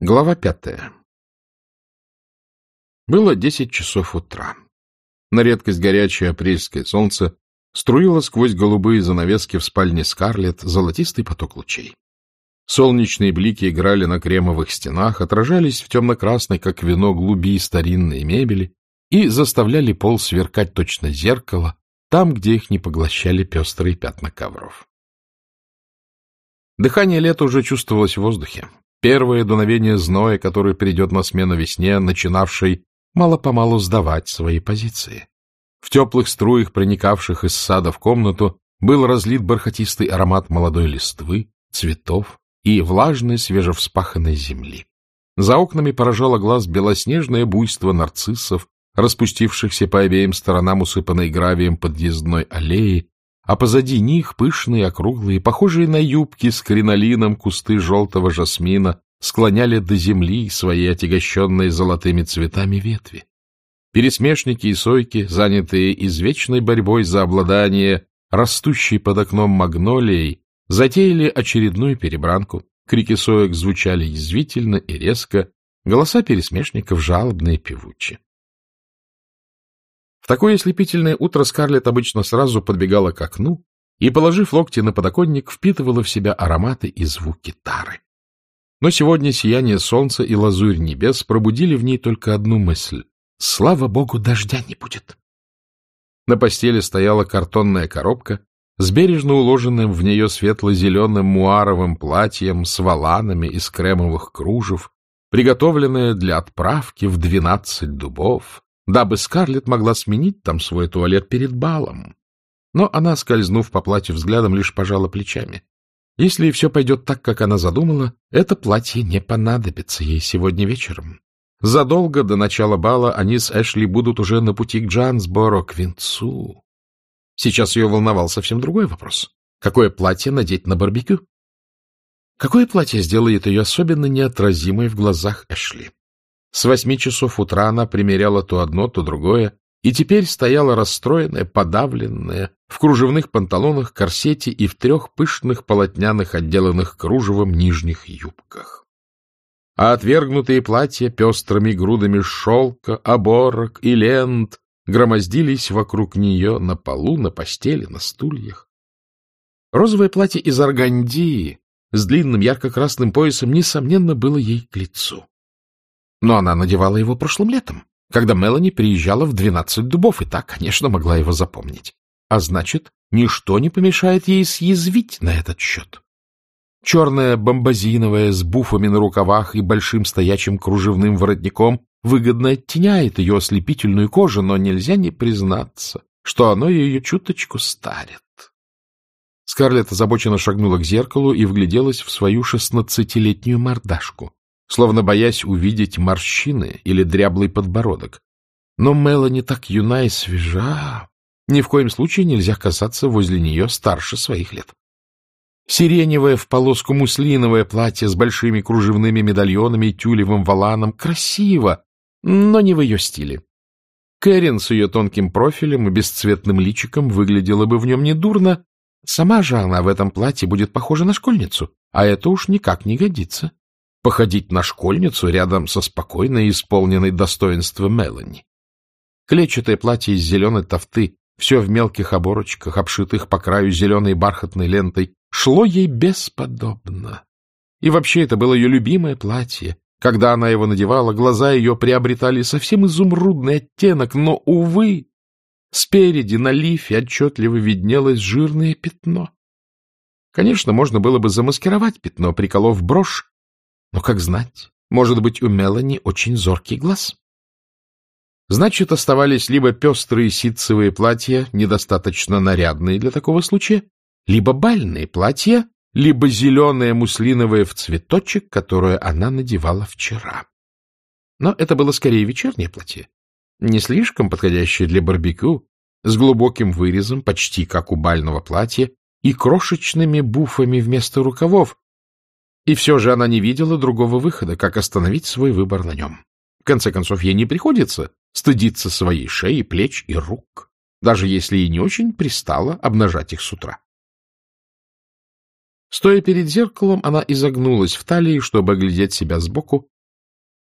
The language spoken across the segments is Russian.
Глава пятая. Было десять часов утра. На редкость горячее апрельское солнце струило сквозь голубые занавески в спальне Скарлетт золотистый поток лучей. Солнечные блики играли на кремовых стенах, отражались в темно-красной, как вино, глуби старинной мебели и заставляли пол сверкать точно зеркало, там, где их не поглощали пестрые пятна ковров. Дыхание лета уже чувствовалось в воздухе. Первое дуновение зноя, которое придет на смену весне, начинавшей мало-помалу сдавать свои позиции. В теплых струях, проникавших из сада в комнату, был разлит бархатистый аромат молодой листвы, цветов и влажной свежевспаханной земли. За окнами поражало глаз белоснежное буйство нарциссов, распустившихся по обеим сторонам усыпанной гравием подъездной аллеи, а позади них пышные, округлые, похожие на юбки с кринолином кусты желтого жасмина склоняли до земли свои отягощенные золотыми цветами ветви. Пересмешники и сойки, занятые извечной борьбой за обладание растущей под окном магнолией, затеяли очередную перебранку. Крики соек звучали язвительно и резко, голоса пересмешников жалобные и певучи такое ослепительное утро Скарлетт обычно сразу подбегала к окну и, положив локти на подоконник, впитывала в себя ароматы и звуки тары. Но сегодня сияние солнца и лазурь небес пробудили в ней только одну мысль — слава богу, дождя не будет. На постели стояла картонная коробка с бережно уложенным в нее светло-зеленым муаровым платьем с валанами из кремовых кружев, приготовленная для отправки в двенадцать дубов, дабы Скарлетт могла сменить там свой туалет перед балом. Но она, скользнув по платью взглядом, лишь пожала плечами. Если все пойдет так, как она задумала, это платье не понадобится ей сегодня вечером. Задолго до начала бала они с Эшли будут уже на пути к Джансборо, к венцу. Сейчас ее волновал совсем другой вопрос. Какое платье надеть на барбекю? Какое платье сделает ее особенно неотразимой в глазах Эшли? С восьми часов утра она примеряла то одно, то другое, и теперь стояла расстроенная, подавленная, в кружевных панталонах, корсете и в трех пышных полотняных, отделанных кружевом нижних юбках. А отвергнутые платья пестрыми грудами шелка, оборок и лент громоздились вокруг нее на полу, на постели, на стульях. Розовое платье из органдии с длинным ярко-красным поясом, несомненно, было ей к лицу. Но она надевала его прошлым летом, когда Мелани приезжала в двенадцать дубов, и так, конечно, могла его запомнить. А значит, ничто не помешает ей съязвить на этот счет. Черная бомбазиновая с буфами на рукавах и большим стоячим кружевным воротником выгодно оттеняет ее ослепительную кожу, но нельзя не признаться, что оно ее чуточку старит. Скарлетт озабоченно шагнула к зеркалу и вгляделась в свою шестнадцатилетнюю мордашку словно боясь увидеть морщины или дряблый подбородок. Но Мелани так юна и свежа. Ни в коем случае нельзя казаться возле нее старше своих лет. Сиреневое в полоску муслиновое платье с большими кружевными медальонами и тюлевым валаном красиво, но не в ее стиле. Кэрин с ее тонким профилем и бесцветным личиком выглядела бы в нем недурно. Сама же она в этом платье будет похожа на школьницу, а это уж никак не годится походить на школьницу рядом со спокойной, исполненной достоинства Мелани. Клетчатое платье из зеленой тофты, все в мелких оборочках, обшитых по краю зеленой бархатной лентой, шло ей бесподобно. И вообще это было ее любимое платье. Когда она его надевала, глаза ее приобретали совсем изумрудный оттенок, но, увы, спереди на лифе отчетливо виднелось жирное пятно. Конечно, можно было бы замаскировать пятно, приколов брошь но как знать, может быть, у Мелани очень зоркий глаз. Значит, оставались либо пестрые ситцевые платья, недостаточно нарядные для такого случая, либо бальные платья, либо зеленое муслиновое в цветочек, которое она надевала вчера. Но это было скорее вечернее платье, не слишком подходящее для барбекю, с глубоким вырезом, почти как у бального платья, и крошечными буфами вместо рукавов, и все же она не видела другого выхода, как остановить свой выбор на нем. В конце концов, ей не приходится стыдиться своей шеи, плеч и рук, даже если ей не очень пристало обнажать их с утра. Стоя перед зеркалом, она изогнулась в талии, чтобы оглядеть себя сбоку,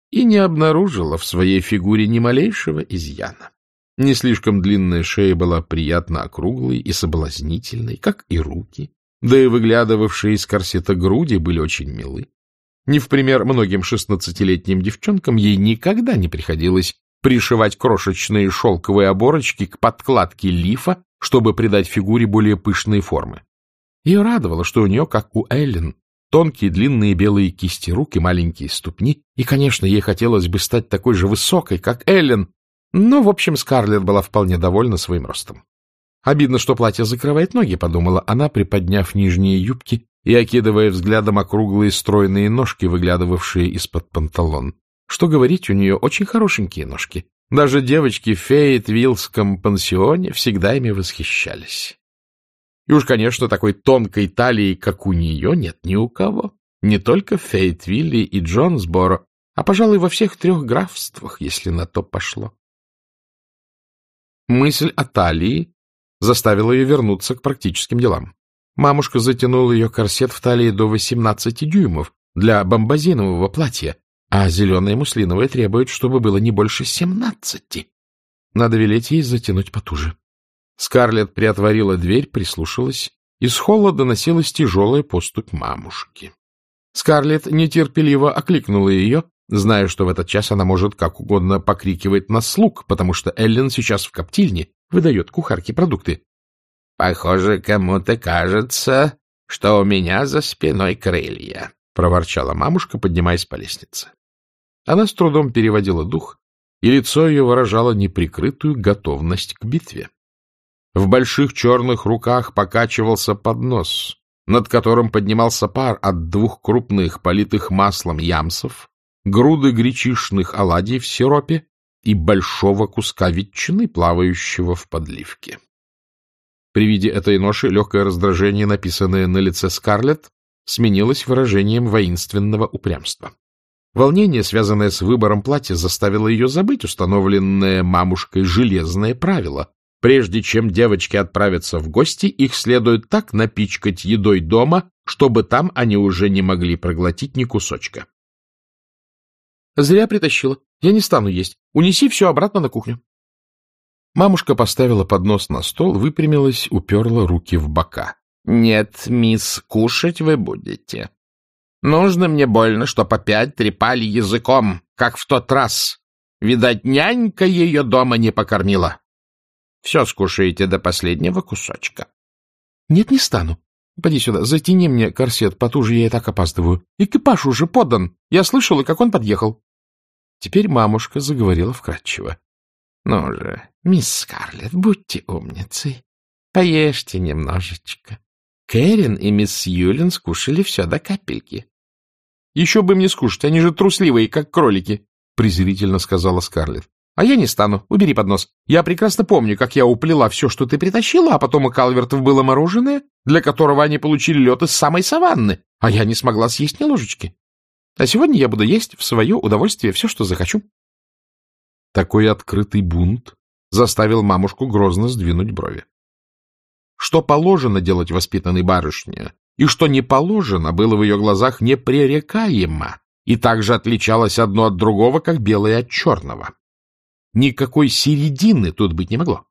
и не обнаружила в своей фигуре ни малейшего изъяна. Не слишком длинная шея была приятно округлой и соблазнительной, как и руки, да и выглядывавшие из корсета груди были очень милы. Не в пример многим шестнадцатилетним девчонкам ей никогда не приходилось пришивать крошечные шелковые оборочки к подкладке лифа, чтобы придать фигуре более пышные формы. Ее радовало, что у нее, как у Эллен, тонкие длинные белые кисти рук и маленькие ступни, и, конечно, ей хотелось бы стать такой же высокой, как Эллен, но, в общем, Скарлетт была вполне довольна своим ростом. Обидно, что платье закрывает ноги, подумала она, приподняв нижние юбки и окидывая взглядом округлые стройные ножки, выглядывавшие из-под панталон. Что говорить, у нее очень хорошенькие ножки. Даже девочки в Фейт-Виллском пансионе всегда ими восхищались. И уж, конечно, такой тонкой талии, как у нее, нет ни у кого. Не только в Фейтвилле и Джонсборо, а, пожалуй, во всех трех графствах, если на то пошло. Мысль о талии заставила ее вернуться к практическим делам. Мамушка затянула ее корсет в талии до 18 дюймов для бомбазинового платья, а зеленое муслиновое требует, чтобы было не больше 17. Надо велеть ей затянуть потуже. Скарлетт приотворила дверь, прислушалась. Из холла доносилась тяжелая поступь мамушки. Скарлетт нетерпеливо окликнула ее, зная, что в этот час она может как угодно покрикивать на слуг, потому что Эллен сейчас в коптильне выдает кухарке продукты. — Похоже, кому-то кажется, что у меня за спиной крылья, — проворчала мамушка, поднимаясь по лестнице. Она с трудом переводила дух, и лицо ее выражало неприкрытую готовность к битве. В больших черных руках покачивался поднос, над которым поднимался пар от двух крупных, политых маслом ямсов, груды гречишных оладий в сиропе и большого куска ветчины, плавающего в подливке. При виде этой ноши легкое раздражение, написанное на лице Скарлетт, сменилось выражением воинственного упрямства. Волнение, связанное с выбором платья, заставило ее забыть установленное мамушкой железное правило. Прежде чем девочки отправятся в гости, их следует так напичкать едой дома, чтобы там они уже не могли проглотить ни кусочка. — Зря притащила. Я не стану есть. Унеси все обратно на кухню. Мамушка поставила поднос на стол, выпрямилась, уперла руки в бока. — Нет, мисс, кушать вы будете. Нужно мне больно, чтоб опять трепали языком, как в тот раз. Видать, нянька ее дома не покормила. Все скушаете до последнего кусочка. — Нет, не стану. Поди сюда, затяни мне корсет, потуже я и так опаздываю. Экипаж уже подан. Я слышала, как он подъехал. Теперь мамушка заговорила вкратчиво. — Ну же, мисс Скарлетт, будьте умницей. Поешьте немножечко. Кэрин и мисс Юлин скушали все до капельки. — Еще бы мне скушать, они же трусливые, как кролики, — презрительно сказала Скарлетт. — А я не стану. Убери поднос. Я прекрасно помню, как я уплела все, что ты притащила, а потом у Калвертов было мороженое, для которого они получили лед из самой саванны, а я не смогла съесть ни ложечки. А сегодня я буду есть в свое удовольствие все, что захочу. Такой открытый бунт заставил мамушку грозно сдвинуть брови. Что положено делать воспитанной барышне, и что не положено, было в ее глазах непререкаемо, и также отличалось одно от другого, как белое от черного. Никакой середины тут быть не могло.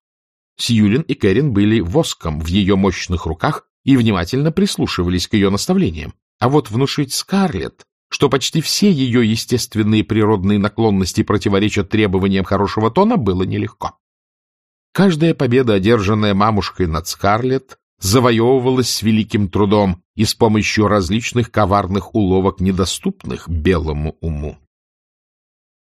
Сьюлин и Кэрин были воском в ее мощных руках и внимательно прислушивались к ее наставлениям. А вот внушить Скарлетт, что почти все ее естественные природные наклонности противоречат требованиям хорошего тона, было нелегко. Каждая победа, одержанная мамушкой над Скарлетт, завоевывалась с великим трудом и с помощью различных коварных уловок, недоступных белому уму.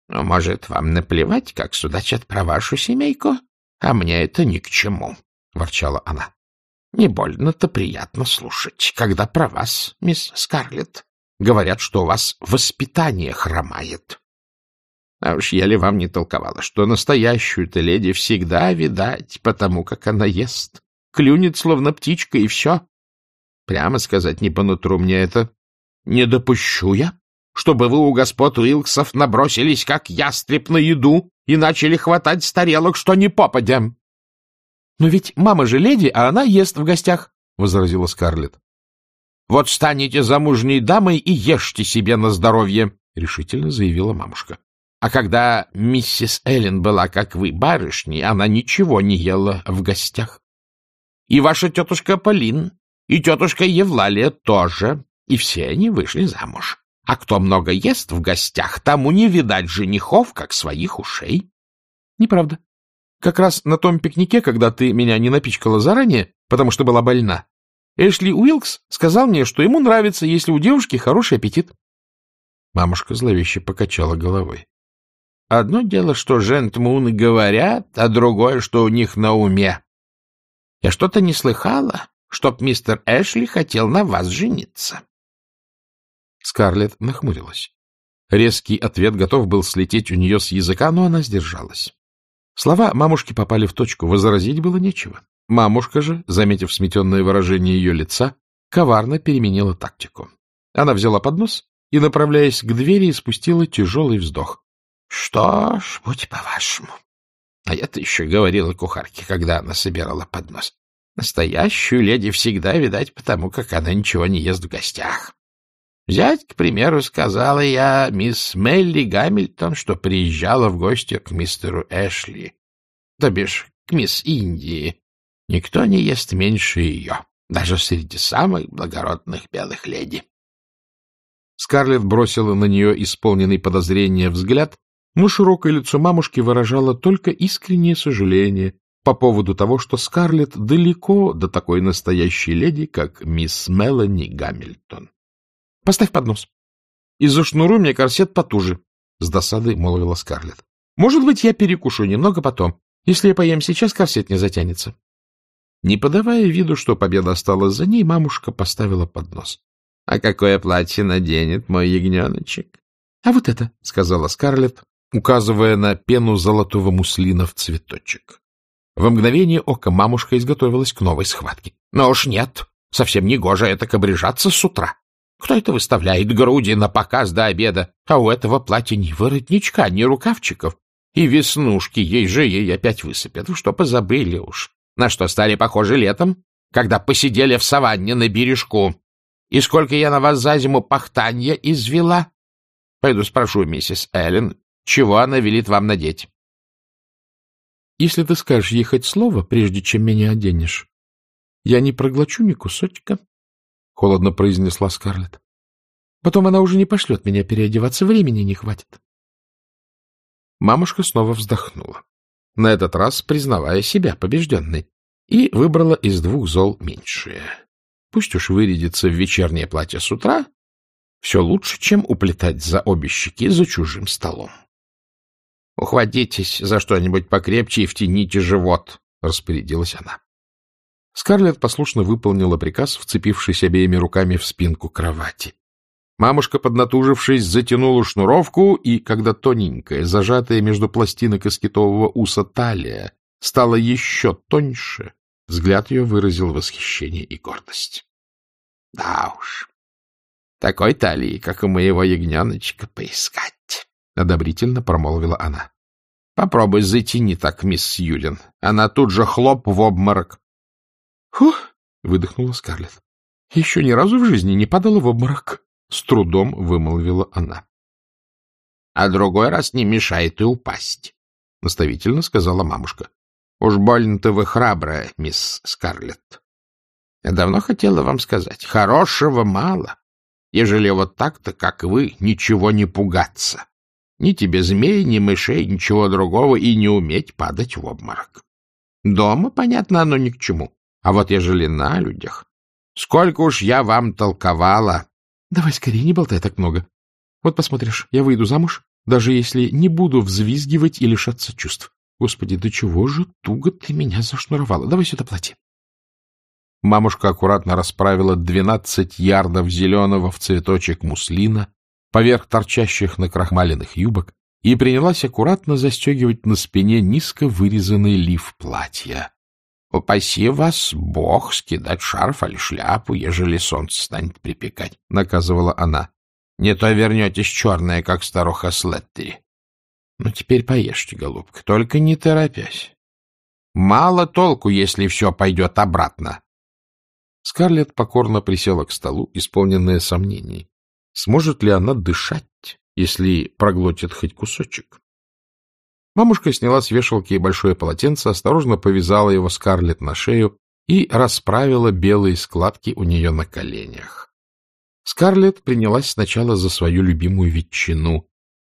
Ну, — Может, вам наплевать, как судачат про вашу семейку? А мне это ни к чему, — ворчала она. — Не больно-то приятно слушать, когда про вас, мисс Скарлетт, говорят, что у вас воспитание хромает. А уж я ли вам не толковала, что настоящую-то леди всегда видать, потому как она ест. Клюнет, словно птичка, и все. Прямо сказать, не по нутру мне это. Не допущу я, чтобы вы у господ Уилксов набросились, как ястреб на еду, и начали хватать с тарелок, что не попадя. — Но ведь мама же леди, а она ест в гостях, — возразила Скарлетт. Вот станете замужней дамой и ешьте себе на здоровье, — решительно заявила мамушка. А когда миссис Эллен была, как вы, барышней, она ничего не ела в гостях. И ваша тетушка Полин, и тетушка Евлалия тоже, и все они вышли замуж. А кто много ест в гостях, тому не видать женихов, как своих ушей. Неправда. Как раз на том пикнике, когда ты меня не напичкала заранее, потому что была больна, Эшли Уилкс сказал мне, что ему нравится, если у девушки хороший аппетит. Мамушка зловеще покачала головой. — Одно дело, что жентмуны говорят, а другое, что у них на уме. Я что-то не слыхала, чтоб мистер Эшли хотел на вас жениться. Скарлетт нахмурилась. Резкий ответ готов был слететь у нее с языка, но она сдержалась. Слова мамушки попали в точку, возразить было нечего. Мамушка же, заметив сметенное выражение ее лица, коварно переменила тактику. Она взяла поднос и, направляясь к двери, испустила тяжелый вздох. — Что ж, будь по-вашему. А я-то еще говорила кухарке, когда она собирала поднос. Настоящую леди всегда видать потому, как она ничего не ест в гостях. Взять, к примеру, сказала я мисс Мелли Гамильтон, что приезжала в гости к мистеру Эшли, то бишь к мисс Индии. Никто не ест меньше ее, даже среди самых благородных белых леди. Скарлетт бросила на нее исполненный подозрения взгляд, но широкое лицо мамушки выражало только искреннее сожаление по поводу того, что Скарлетт далеко до такой настоящей леди, как мисс Мелани Гамильтон. — Поставь поднос. — И зашнуруй мне корсет потуже, — с досадой молвила Скарлетт. — Может быть, я перекушу немного потом. Если я поем сейчас, корсет не затянется. Не подавая виду, что победа осталась за ней, мамушка поставила поднос. — А какое платье наденет мой ягненочек? — А вот это, — сказала Скарлетт, указывая на пену золотого муслина в цветочек. В мгновение ока мамушка изготовилась к новой схватке. — Но уж нет, совсем не гоже это обрежаться с утра. Кто это выставляет груди на показ до обеда, а у этого платья ни воротничка, ни рукавчиков, и веснушки ей же ей опять высыпят. Что позабыли уж, на что стали похожи летом, когда посидели в саванне на бережку. И сколько я на вас за зиму пахтанья извела? Пойду спрошу миссис Эллен, чего она велит вам надеть. — Если ты скажешь ей хоть слово, прежде чем меня оденешь, я не проглочу ни кусочка, — холодно произнесла Скарлетт. — Потом она уже не пошлет меня переодеваться, времени не хватит. Мамушка снова вздохнула, на этот раз признавая себя побежденной, и выбрала из двух зол меньшее. Пусть уж вырядится в вечернее платье с утра, все лучше, чем уплетать за обе щеки за чужим столом. — Ухватитесь за что-нибудь покрепче и втяните живот, — распорядилась она. Скарлетт послушно выполнила приказ, вцепившись обеими руками в спинку кровати. Мамушка, поднатужившись, затянула шнуровку, и когда тоненькая, зажатая между пластинок искитового уса талия, стала еще тоньше, взгляд ее выразил восхищение и гордость. — Да уж, такой талии, как у моего ягненочка, поискать, — одобрительно промолвила она. — Попробуй затяни так, мисс Юлин. Она тут же хлоп в обморок. — Фух! — выдохнула Скарлетт. — Еще ни разу в жизни не падала в обморок. — с трудом вымолвила она. — А другой раз не мешает и упасть, — наставительно сказала мамушка. — Уж больно-то вы храбрая, мисс Скарлетт. Я давно хотела вам сказать, хорошего мало, ежели вот так-то, как вы, ничего не пугаться. Ни тебе змей, ни мышей, ничего другого и не уметь падать в обморок. Дома, понятно, оно ни к чему. А вот ежели на людях... Сколько уж я вам толковала, — Давай скорее, не болтай так много. Вот посмотришь, я выйду замуж, даже если не буду взвизгивать и лишаться чувств. Господи, до чего же туго ты меня зашнуровала? Давай сюда платье. Мамушка аккуратно расправила двенадцать ярдов зеленого в цветочек муслина поверх торчащих на крахмаленных юбок и принялась аккуратно застегивать на спине низко вырезанный лиф платья. — Упаси вас, Бог, скидать шарф или шляпу, ежели солнце станет припекать, — наказывала она. — Не то вернетесь черная, как старуха Слеттери. Ну, теперь поешьте, голубка, только не торопясь. Мало толку, если все пойдет обратно. Скарлетт покорно присела к столу, исполненная сомнений. Сможет ли она дышать, если проглотит хоть кусочек? Мамушка сняла с вешалки большое полотенце, осторожно повязала его Скарлетт на шею и расправила белые складки у нее на коленях. Скарлетт принялась сначала за свою любимую ветчину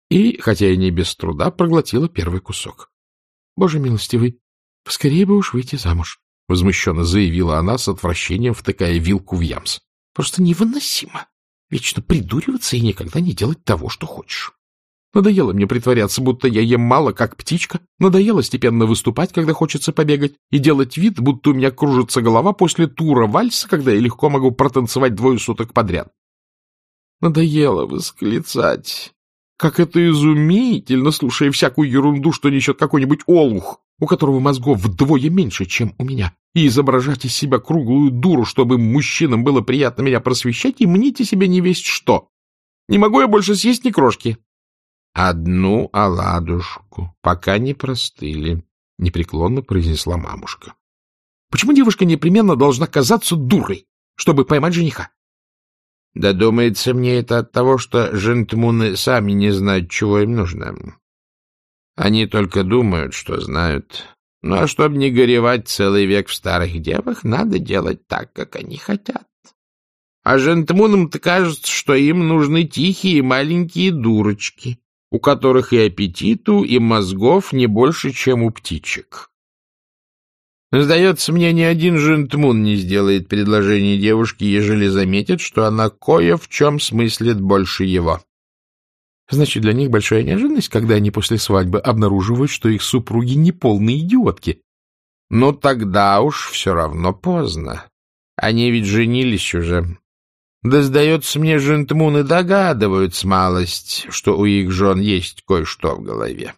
и, хотя и не без труда, проглотила первый кусок. — Боже милостивый, поскорее бы уж выйти замуж, — возмущенно заявила она с отвращением, втыкая вилку в ямс. — Просто невыносимо. Вечно придуриваться и никогда не делать того, что хочешь. Надоело мне притворяться, будто я ем мало, как птичка. Надоело степенно выступать, когда хочется побегать, и делать вид, будто у меня кружится голова после тура вальса, когда я легко могу протанцевать двое суток подряд. Надоело восклицать. Как это изумительно, слушая всякую ерунду, что несет какой-нибудь олух, у которого мозгов вдвое меньше, чем у меня, и изображать из себя круглую дуру, чтобы мужчинам было приятно меня просвещать, и мните себе не весть что. Не могу я больше съесть ни крошки. — Одну оладушку, пока не простыли, — непреклонно произнесла мамушка. — Почему девушка непременно должна казаться дурой, чтобы поймать жениха? — Да думается мне это от того, что жентмуны сами не знают, чего им нужно. Они только думают, что знают. Ну, а чтобы не горевать целый век в старых девах, надо делать так, как они хотят. А жентмунам-то кажется, что им нужны тихие маленькие дурочки, у которых и аппетиту, и мозгов не больше, чем у птичек. Сдается мне, ни один жентмун не сделает предложение девушке, ежели заметит, что она кое в чем смыслит больше его. Значит, для них большая неожиданность, когда они после свадьбы обнаруживают, что их супруги не полные идиотки. Но тогда уж все равно поздно. Они ведь женились уже. Да, сдается мне, жентмуны догадываются малость, что у их жен есть кое-что в голове.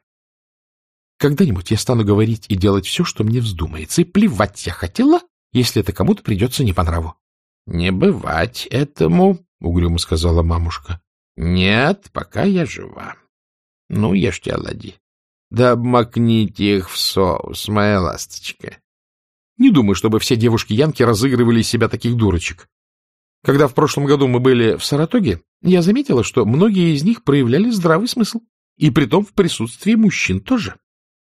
Когда-нибудь я стану говорить и делать все, что мне вздумается, и плевать я хотела, если это кому-то придется не по нраву. — Не бывать этому, — угрюмо сказала мамушка. — Нет, пока я жива. Ну, ешьте оладьи. Да обмакните их в соус, моя ласточка. Не думаю, чтобы все девушки-янки разыгрывали из себя таких дурочек. Когда в прошлом году мы были в Саратоге, я заметила, что многие из них проявляли здравый смысл, и притом в присутствии мужчин тоже.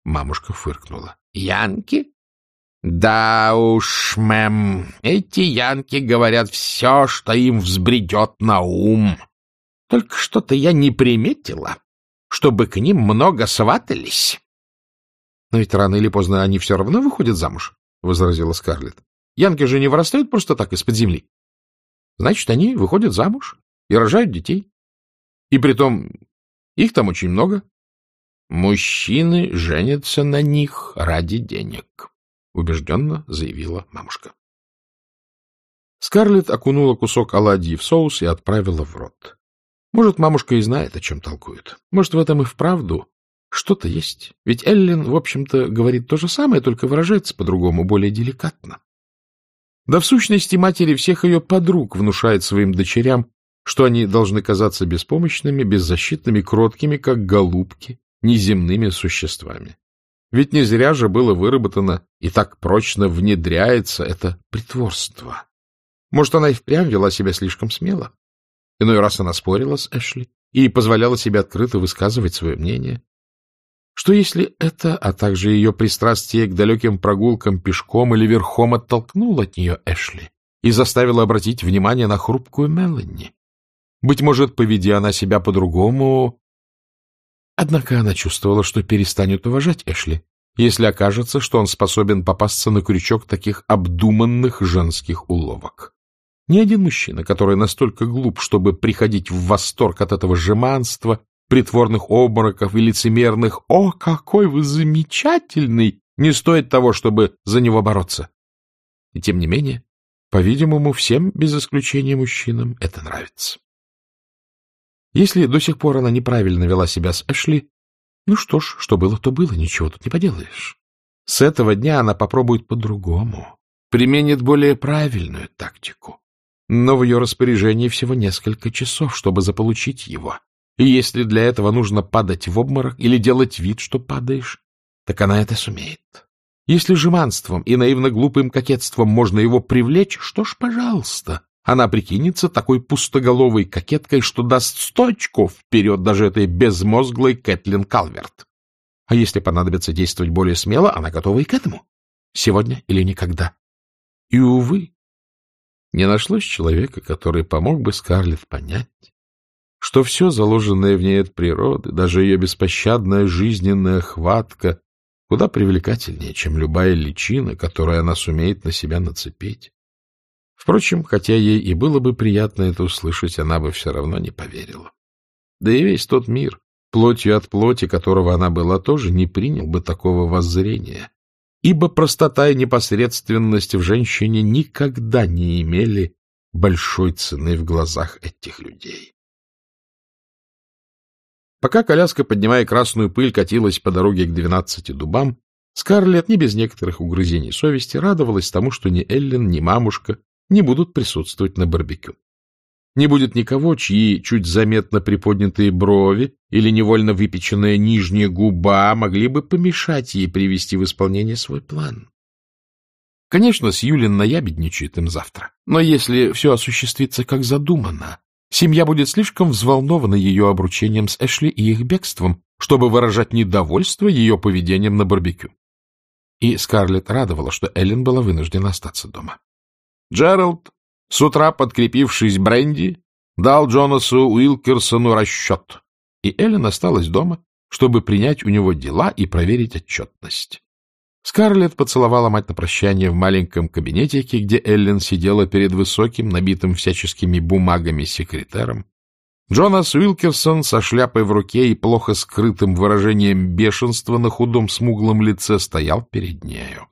Мамушка фыркнула. — Янки? — Да уж, мэм, эти янки говорят все, что им взбредет на ум. Только что-то я не приметила, чтобы к ним много сватались. — Но ведь рано или поздно они все равно выходят замуж, — возразила Скарлетт. — Янки же не вырастают просто так из-под земли. Значит, они выходят замуж и рожают детей. И притом их там очень много. Мужчины женятся на них ради денег, — убежденно заявила мамушка. Скарлетт окунула кусок оладьи в соус и отправила в рот. Может, мамушка и знает, о чем толкует. Может, в этом и вправду что-то есть. Ведь Эллен, в общем-то, говорит то же самое, только выражается по-другому, более деликатно. Да в сущности матери всех ее подруг внушает своим дочерям, что они должны казаться беспомощными, беззащитными, кроткими, как голубки, неземными существами. Ведь не зря же было выработано и так прочно внедряется это притворство. Может, она и впрямь вела себя слишком смело? Иной раз она спорила с Эшли и позволяла себе открыто высказывать свое мнение. Что если это, а также ее пристрастие к далеким прогулкам пешком или верхом оттолкнуло от нее Эшли и заставило обратить внимание на хрупкую Мелани? Быть может, поведя она себя по-другому... Однако она чувствовала, что перестанет уважать Эшли, если окажется, что он способен попасться на крючок таких обдуманных женских уловок. Ни один мужчина, который настолько глуп, чтобы приходить в восторг от этого жеманства, притворных обмороков и лицемерных «О, какой вы замечательный!» не стоит того, чтобы за него бороться. И тем не менее, по-видимому, всем, без исключения мужчинам, это нравится. Если до сих пор она неправильно вела себя с Эшли, ну что ж, что было, то было, ничего тут не поделаешь. С этого дня она попробует по-другому, применит более правильную тактику. Но в ее распоряжении всего несколько часов, чтобы заполучить его. И если для этого нужно падать в обморок или делать вид, что падаешь, так она это сумеет. Если жеманством и наивно-глупым кокетством можно его привлечь, что ж, пожалуйста, она прикинется такой пустоголовой кокеткой, что даст сто очков вперед даже этой безмозглой Кэтлин Калверт. А если понадобится действовать более смело, она готова и к этому. Сегодня или никогда. И, увы, не нашлось человека, который помог бы Скарлетт понять, что все заложенное в ней от природы, даже ее беспощадная жизненная хватка, куда привлекательнее, чем любая личина, которую она сумеет на себя нацепить. Впрочем, хотя ей и было бы приятно это услышать, она бы все равно не поверила. Да и весь тот мир, плотью от плоти которого она была, тоже не принял бы такого воззрения, ибо простота и непосредственность в женщине никогда не имели большой цены в глазах этих людей. Пока коляска, поднимая красную пыль, катилась по дороге к двенадцати дубам, Скарлетт не без некоторых угрызений совести радовалась тому, что ни Эллен, ни мамушка не будут присутствовать на барбекю. Не будет никого, чьи чуть заметно приподнятые брови или невольно выпеченная нижняя губа могли бы помешать ей привести в исполнение свой план. Конечно, Сьюлин наябедничает им завтра, но если все осуществится как задумано, семья будет слишком взволнована ее обручением с Эшли и их бегством, чтобы выражать недовольство ее поведением на барбекю. И Скарлетт радовала, что Эллен была вынуждена остаться дома. Джеральд с утра, подкрепившись бренди, дал Джонасу Уилкерсону расчет, и Эллен осталась дома, чтобы принять у него дела и проверить отчетность. Скарлетт поцеловала мать на прощание в маленьком кабинетике, где Эллен сидела перед высоким, набитым всяческими бумагами секретером. Джонас Уилкерсон со шляпой в руке и плохо скрытым выражением бешенства на худом смуглом лице стоял перед нею.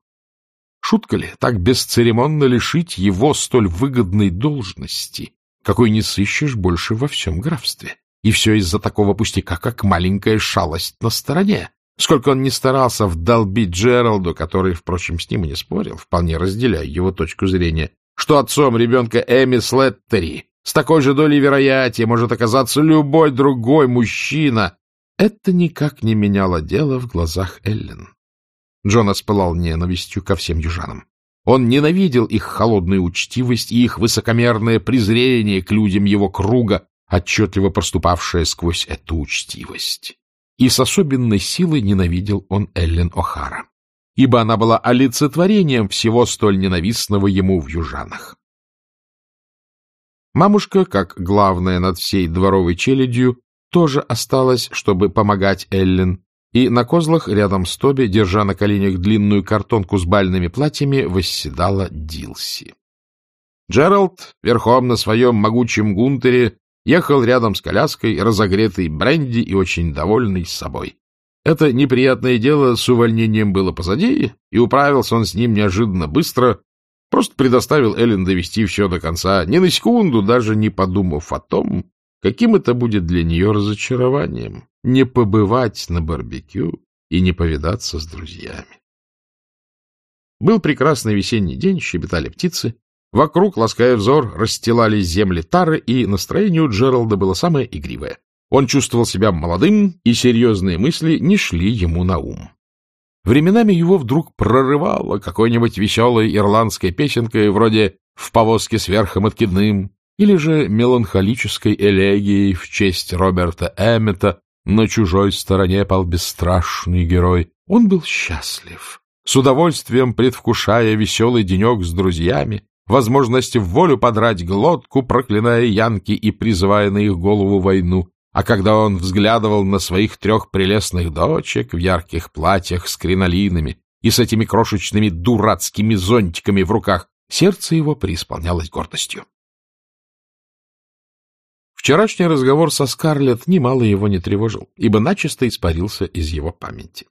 Шутка ли так бесцеремонно лишить его столь выгодной должности, какой не сыщешь больше во всем графстве? И все из-за такого пустяка, как маленькая шалость на стороне. Сколько он не старался вдолбить Джералду, который, впрочем, с ним и не спорил, вполне разделяя его точку зрения, что отцом ребенка Эми Слеттери с такой же долей вероятия может оказаться любой другой мужчина. Это никак не меняло дело в глазах Эллен. Джонас пылал ненавистью ко всем южанам. Он ненавидел их холодную учтивость и их высокомерное презрение к людям его круга, отчетливо проступавшее сквозь эту учтивость. И с особенной силой ненавидел он Эллен О'Хара, ибо она была олицетворением всего столь ненавистного ему в южанах. Мамушка, как главная над всей дворовой челядью, тоже осталась, чтобы помогать Эллен, и на козлах рядом с Тоби, держа на коленях длинную картонку с бальными платьями, восседала Дилси. Джеральд, верхом на своем могучем гунтере, ехал рядом с коляской, разогретый бренди и очень довольный собой. Это неприятное дело с увольнением было позади, и управился он с ним неожиданно быстро, просто предоставил Эллен довести все до конца, ни на секунду даже не подумав о том, каким это будет для нее разочарованием не побывать на барбекю и не повидаться с друзьями. Был прекрасный весенний день, щебетали птицы, вокруг, лаская взор, расстилались земли тары, и настроение у Джералда было самое игривое. Он чувствовал себя молодым, и серьезные мысли не шли ему на ум. Временами его вдруг прорывало какой-нибудь веселой ирландской песенкой вроде «В повозке с верхом откидным» или же меланхолической элегией в честь Роберта Эммета на чужой стороне пал бесстрашный герой. Он был счастлив, с удовольствием предвкушая веселый денек с друзьями, возможность в волю подрать глотку, проклиная янки и призывая на их голову войну. А когда он взглядывал на своих трех прелестных дочек в ярких платьях с кринолинами и с этими крошечными дурацкими зонтиками в руках, сердце его преисполнялось гордостью. Вчерашний разговор со Скарлетт немало его не тревожил, ибо начисто испарился из его памяти.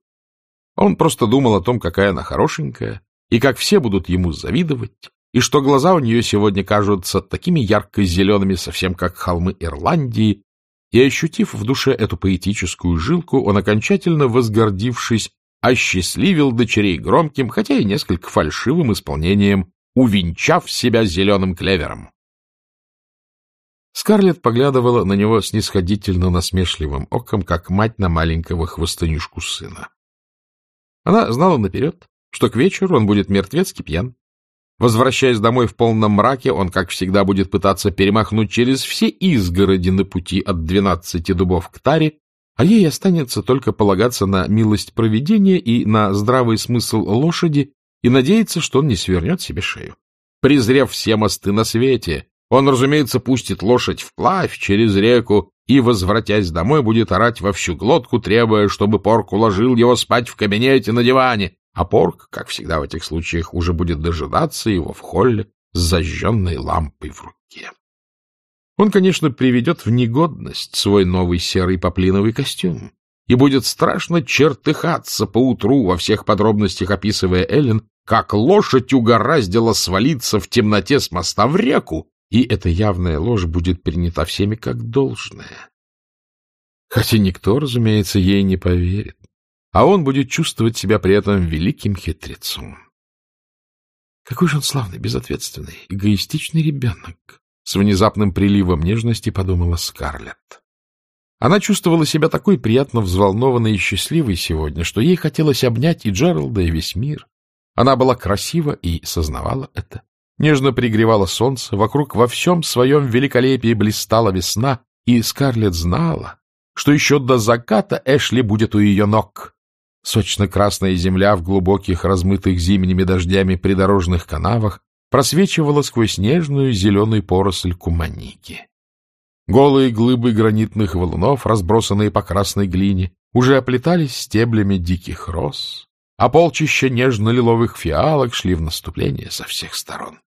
Он просто думал о том, какая она хорошенькая, и как все будут ему завидовать, и что глаза у нее сегодня кажутся такими ярко-зелеными, совсем как холмы Ирландии, и, ощутив в душе эту поэтическую жилку, он, окончательно возгордившись, осчастливил дочерей громким, хотя и несколько фальшивым исполнением, увенчав себя зеленым клевером. Скарлетт поглядывала на него снисходительно насмешливым оком, как мать на маленького хвостонюшку сына. Она знала наперед, что к вечеру он будет мертвецки пьян. Возвращаясь домой в полном мраке, он, как всегда, будет пытаться перемахнуть через все изгороди на пути от двенадцати дубов к таре, а ей останется только полагаться на милость провидения и на здравый смысл лошади и надеяться, что он не свернет себе шею. Презрев все мосты на свете, он, разумеется, пустит лошадь вплавь через реку и, возвратясь домой, будет орать во всю глотку, требуя, чтобы Порк уложил его спать в кабинете на диване, а Порк, как всегда в этих случаях, уже будет дожидаться его в холле с зажженной лампой в руке. Он, конечно, приведет в негодность свой новый серый поплиновый костюм и будет страшно чертыхаться поутру во всех подробностях, описывая Эллен, как лошадь угораздила свалиться в темноте с моста в реку, и эта явная ложь будет принята всеми как должное. Хотя никто, разумеется, ей не поверит, а он будет чувствовать себя при этом великим хитрецом. Какой же он славный, безответственный, эгоистичный ребенок! С внезапным приливом нежности подумала Скарлетт. Она чувствовала себя такой приятно взволнованной и счастливой сегодня, что ей хотелось обнять и Джералда, и весь мир. Она была красива и сознавала это. Нежно пригревало солнце, вокруг во всем своем великолепии блистала весна, и Скарлетт знала, что еще до заката Эшли будет у ее ног. Сочно-красная земля в глубоких, размытых зимними дождями придорожных канавах просвечивала сквозь нежную зеленую поросль куманики. Голые глыбы гранитных валунов, разбросанные по красной глине, уже оплетались стеблями диких роз, а полчища нежно-лиловых фиалок шли в наступление со всех сторон.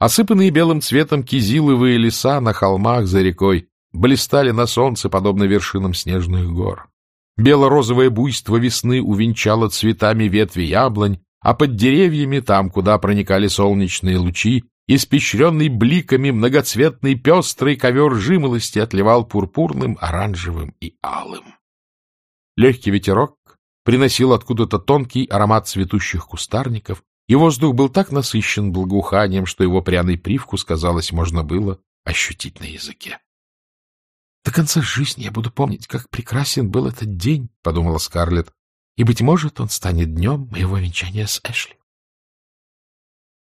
Осыпанные белым цветом кизиловые леса на холмах за рекой блистали на солнце, подобно вершинам снежных гор. Бело-розовое буйство весны увенчало цветами ветви яблонь, а под деревьями, там, куда проникали солнечные лучи, испещренный бликами многоцветный пестрый ковер жимолости отливал пурпурным, оранжевым и алым. Легкий ветерок приносил откуда-то тонкий аромат цветущих кустарников, и воздух был так насыщен благоуханием, что его пряный привкус, казалось, можно было ощутить на языке. — До конца жизни я буду помнить, как прекрасен был этот день, — подумала Скарлетт, — и, быть может, он станет днем моего венчания с Эшли.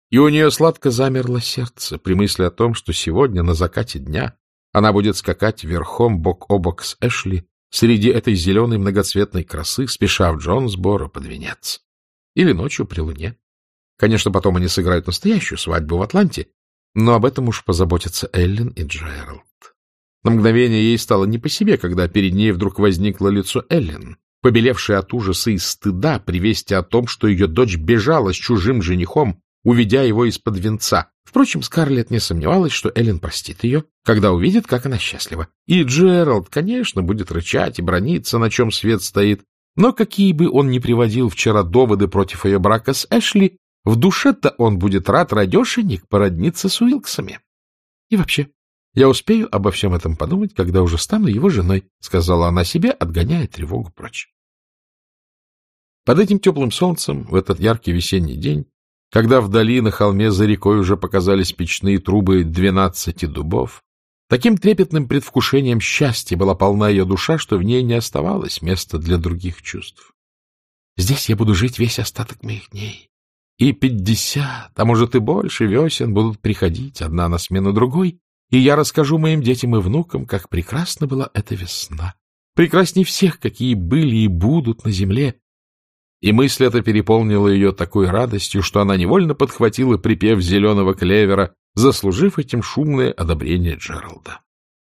И у нее сладко замерло сердце при мысли о том, что сегодня, на закате дня, она будет скакать верхом бок о бок с Эшли среди этой зеленой многоцветной красы, спеша в Джонсборо под венец. Или ночью при луне. Конечно, потом они сыграют настоящую свадьбу в Атланте, но об этом уж позаботятся Эллен и Джеральд. На мгновение ей стало не по себе, когда перед ней вдруг возникло лицо Эллен, побелевшее от ужаса и стыда при вести о том, что ее дочь бежала с чужим женихом, уведя его из-под венца. Впрочем, Скарлетт не сомневалась, что Эллен простит ее, когда увидит, как она счастлива. И Джеральд, конечно, будет рычать и брониться, на чем свет стоит. Но какие бы он ни приводил вчера доводы против ее брака с Эшли, в душе-то он будет рад радешенек породниться с Уилксами. И вообще, я успею обо всем этом подумать, когда уже стану его женой, — сказала она себе, отгоняя тревогу прочь. Под этим теплым солнцем, в этот яркий весенний день, когда вдали на холме за рекой уже показались печные трубы двенадцати дубов, таким трепетным предвкушением счастья была полна ее душа, что в ней не оставалось места для других чувств. Здесь я буду жить весь остаток моих дней, и пятьдесят, а может и больше весен будут приходить одна на смену другой, и я расскажу моим детям и внукам, как прекрасна была эта весна, прекрасней всех, какие были и будут на земле. И мысль эта переполнила ее такой радостью, что она невольно подхватила припев зеленого клевера, заслужив этим шумное одобрение Джералда.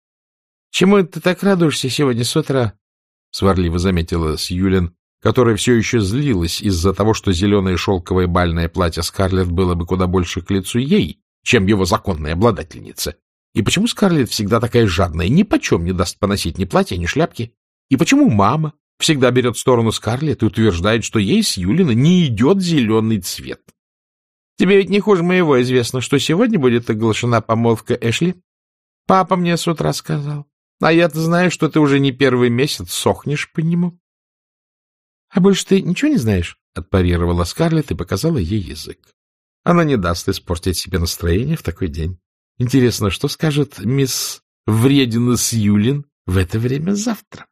— Чему ты так радуешься сегодня с утра? — сварливо заметила Сьюлин, которая все еще злилась из-за того, что зеленое шелковое бальное платье Скарлетт было бы куда больше к лицу ей, чем его законной обладательнице. И почему Скарлетт всегда такая жадная, ни почем не даст поносить ни платья, ни шляпки? И почему мама всегда берет сторону Скарлетт и утверждает, что ей с Юлина не идет зеленый цвет? Тебе ведь не хуже моего известно, что сегодня будет оглашена помолвка Эшли? Папа мне с утра сказал. А я-то знаю, что ты уже не первый месяц сохнешь по нему. — А больше ты ничего не знаешь? — отпарировала Скарлетт и показала ей язык. Она не даст испортить себе настроение в такой день. Интересно, что скажет мисс Вредина Сьюлин в это время завтра?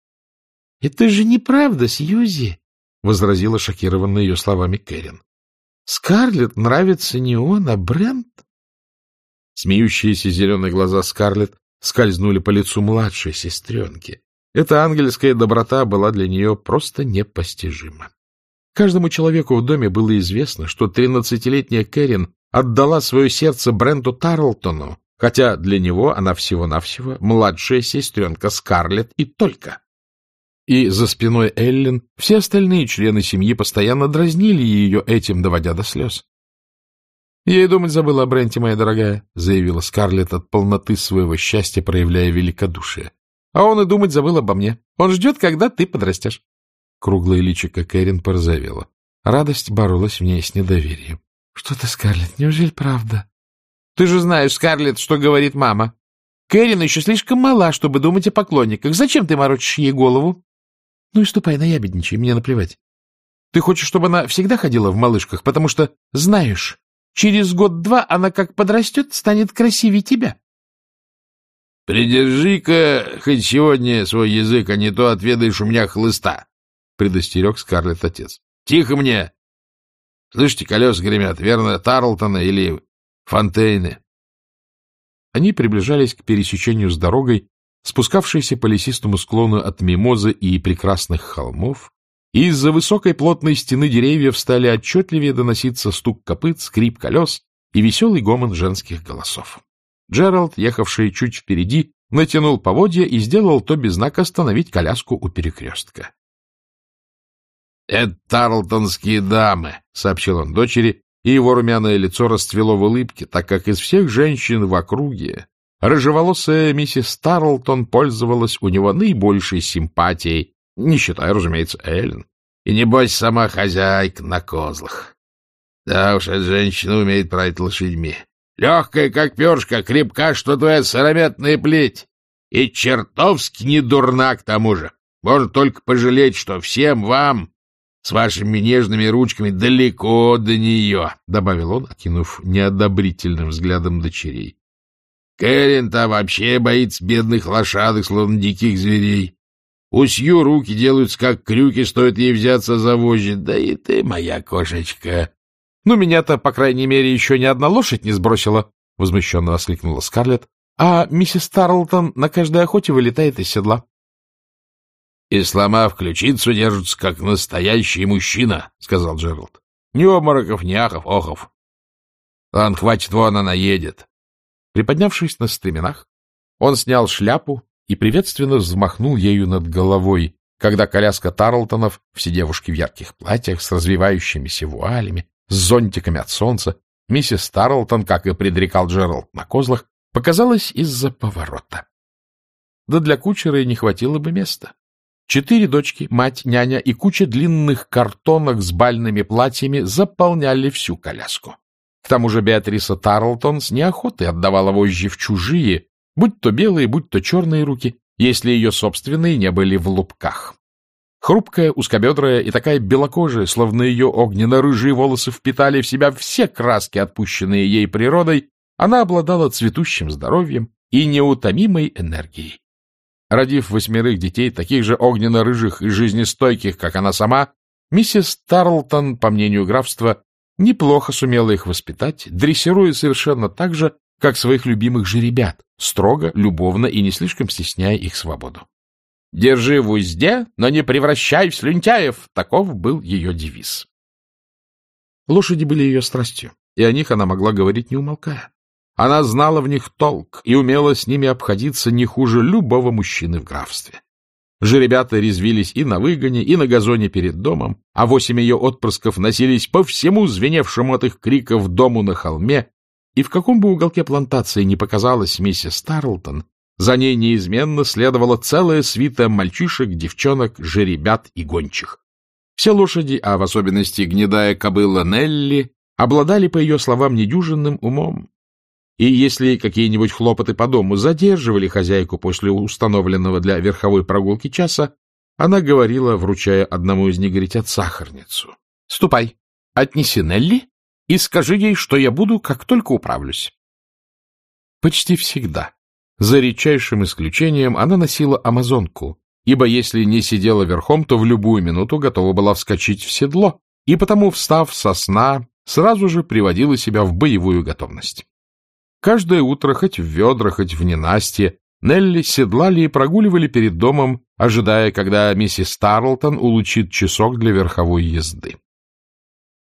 — Это же неправда, Сьюзи. — возразила шокированная ее словами Кэрин. — Скарлетт нравится не он, а Брент? Смеющиеся зеленые глаза Скарлетт скользнули по лицу младшей сестренки. Эта ангельская доброта была для нее просто непостижима. Каждому человеку в доме было известно, что тринадцатилетняя Кэрин отдала свое сердце Бренту Тарлтону, хотя для него она всего-навсего младшая сестренка Скарлетт и только. И за спиной Эллен все остальные члены семьи постоянно дразнили ее этим, доводя до слез. — Я и думать забыла о Бренте, моя дорогая, — заявила Скарлетт от полноты своего счастья, проявляя великодушие. — А он и думать забыл обо мне. Он ждет, когда ты подрастешь. Круглое личико Кэрин порозовело. Радость боролась в ней с недоверием. — Что ты, Скарлетт, неужели правда? — Ты же знаешь, Скарлетт, что говорит мама. Кэрин еще слишком мала, чтобы думать о поклонниках. Зачем ты морочишь ей голову? — Ну и ступай, наябедничай, мне наплевать. Ты хочешь, чтобы она всегда ходила в малышках, потому что, знаешь, через год-два она, как подрастет, станет красивее тебя. — Придержи-ка хоть сегодня свой язык, а не то отведаешь у меня хлыста, предостерег Скарлетт отец. — Тихо мне! Слышите, колеса гремят, верно, Тарлтона или Фонтейны? Они приближались к пересечению с дорогой, спускавшейся по лесистому склону от мимозы и прекрасных холмов, и из-за высокой плотной стены деревьев стали отчетливее доноситься стук копыт, скрип колес и веселый гомон женских голосов. Джеральд, ехавший чуть впереди, натянул поводья и сделал то без знака остановить коляску у перекрестка. «Это тарлтонские дамы», — сообщил он дочери, и его румяное лицо расцвело в улыбке, так как из всех женщин в округе рыжеволосая миссис Тарлтон пользовалась у него наибольшей симпатией, не считая, разумеется, Эллен. И небось сама хозяйка на козлах. Да уж, эта женщина умеет править лошадьми. Легкая, как перышко, крепка, что твоя сырометная плеть. И чертовски не дурна к тому же. Можно только пожалеть, что всем вам с вашими нежными ручками далеко до нее, — добавил он, окинув неодобрительным взглядом дочерей. Кэрин-то вообще боится бедных лошадок, словно диких зверей. У Сью руки делаются как крюки, стоит ей взяться за вожжи. Да и ты, моя кошечка. — Ну, меня-то, по крайней мере, еще ни одна лошадь не сбросила, — возмущенно воскликнула Скарлетт. — А миссис Тарлтон на каждой охоте вылетает из седла и, сломав ключицу, держится, как настоящий мужчина, — сказал Джеральд. — Ни обмороков, ни ахов, охов. Ладно, хватит, вон она едет. Приподнявшись на стременах, он снял шляпу и приветственно взмахнул ею над головой, когда коляска Тарлтонов, все девушки в ярких платьях с развивающимися вуалями, с зонтиками от солнца, миссис Тарлтон, как и предрекал Джеральд на козлах, показалась из-за поворота. Да для кучера и не хватило бы места. Четыре дочки, мать, няня и куча длинных картонок с бальными платьями заполняли всю коляску. К тому же Беатриса Тарлтон с неохотой отдавала вожжи в чужие, будь то белые, будь то черные руки, если ее собственные не были в лупках. Хрупкая, узкобедрая и такая белокожая, словно ее огненно-рыжие волосы впитали в себя все краски, отпущенные ей природой, она обладала цветущим здоровьем и неутомимой энергией. Родив восьмерых детей, таких же огненно-рыжих и жизнестойких, как она сама, миссис Тарлтон, по мнению графства, неплохо сумела их воспитать, дрессируя совершенно так же, как своих любимых жеребят, строго, любовно и не слишком стесняя их свободу. «Держи в узде, но не превращай в слюнтяев!» — таков был ее девиз. Лошади были ее страстью, и о них она могла говорить не умолкая. Она знала в них толк и умела с ними обходиться не хуже любого мужчины в графстве. Жеребята резвились и на выгоне, и на газоне перед домом, а восемь ее отпрысков носились по всему звеневшему от их криков дому на холме, и в каком бы уголке плантации не показалась миссис Тарлтон, за ней неизменно следовала целая свита мальчишек, девчонок, жеребят и гончих. Все лошади, а в особенности гнедая кобыла Нелли, обладали, по ее словам, недюжинным умом, и если какие-нибудь хлопоты по дому задерживали хозяйку после установленного для верховой прогулки часа, она говорила, вручая одному из негритят сахарницу. — Ступай, отнеси Нелли и скажи ей, что я буду, как только управлюсь. Почти всегда, за редчайшим исключением, она носила амазонку, ибо если не сидела верхом, то в любую минуту готова была вскочить в седло, и потому, встав со сна, сразу же приводила себя в боевую готовность. Каждое утро, хоть в ведра, хоть в ненастье, Нелли седлали и прогуливали перед домом, ожидая, когда миссис Тарлтон улучит часок для верховой езды.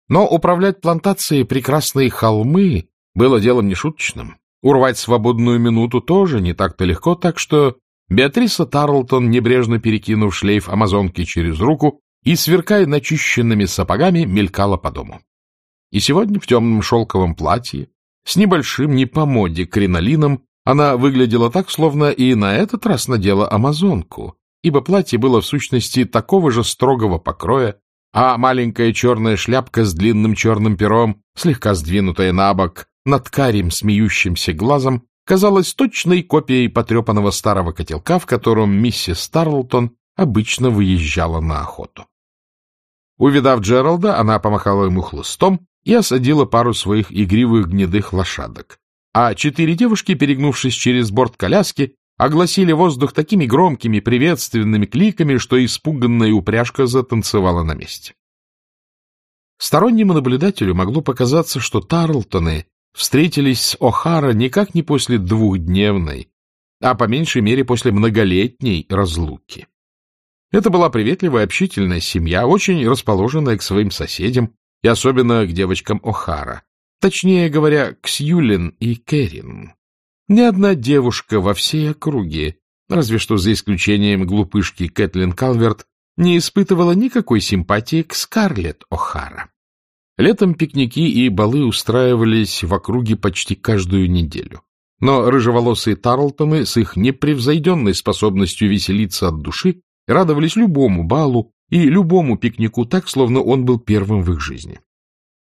Но управлять плантацией прекрасные холмы было делом нешуточным. Урвать свободную минуту тоже не так-то легко, так что Беатриса Тарлтон, небрежно перекинув шлейф амазонки через руку и, сверкая начищенными сапогами, мелькала по дому. И сегодня в темном шелковом платье, с небольшим не по моде кринолином, она выглядела так, словно и на этот раз надела амазонку, ибо платье было в сущности такого же строгого покроя, а маленькая черная шляпка с длинным черным пером, слегка сдвинутая на бок, над карим смеющимся глазом, казалась точной копией потрепанного старого котелка, в котором миссис Тарлтон обычно выезжала на охоту. Увидав Джералда, она помахала ему хлыстом и осадила пару своих игривых гнедых лошадок, а четыре девушки, перегнувшись через борт коляски, огласили воздух такими громкими приветственными кликами, что испуганная упряжка затанцевала на месте. Стороннему наблюдателю могло показаться, что Тарлтоны встретились с О'Хара никак не после двухдневной, а по меньшей мере после многолетней разлуки. Это была приветливая, общительная семья, очень расположенная к своим соседям и особенно к девочкам О'Хара. Точнее говоря, к Сьюлин и Кэрин. Ни одна девушка во всей округе, разве что за исключением глупышки Кэтлин Калверт, не испытывала никакой симпатии к Скарлетт О'Хара. Летом пикники и балы устраивались в округе почти каждую неделю. Но рыжеволосые Тарлтоны с их непревзойденной способностью веселиться от души радовались любому балу и любому пикнику так, словно он был первым в их жизни.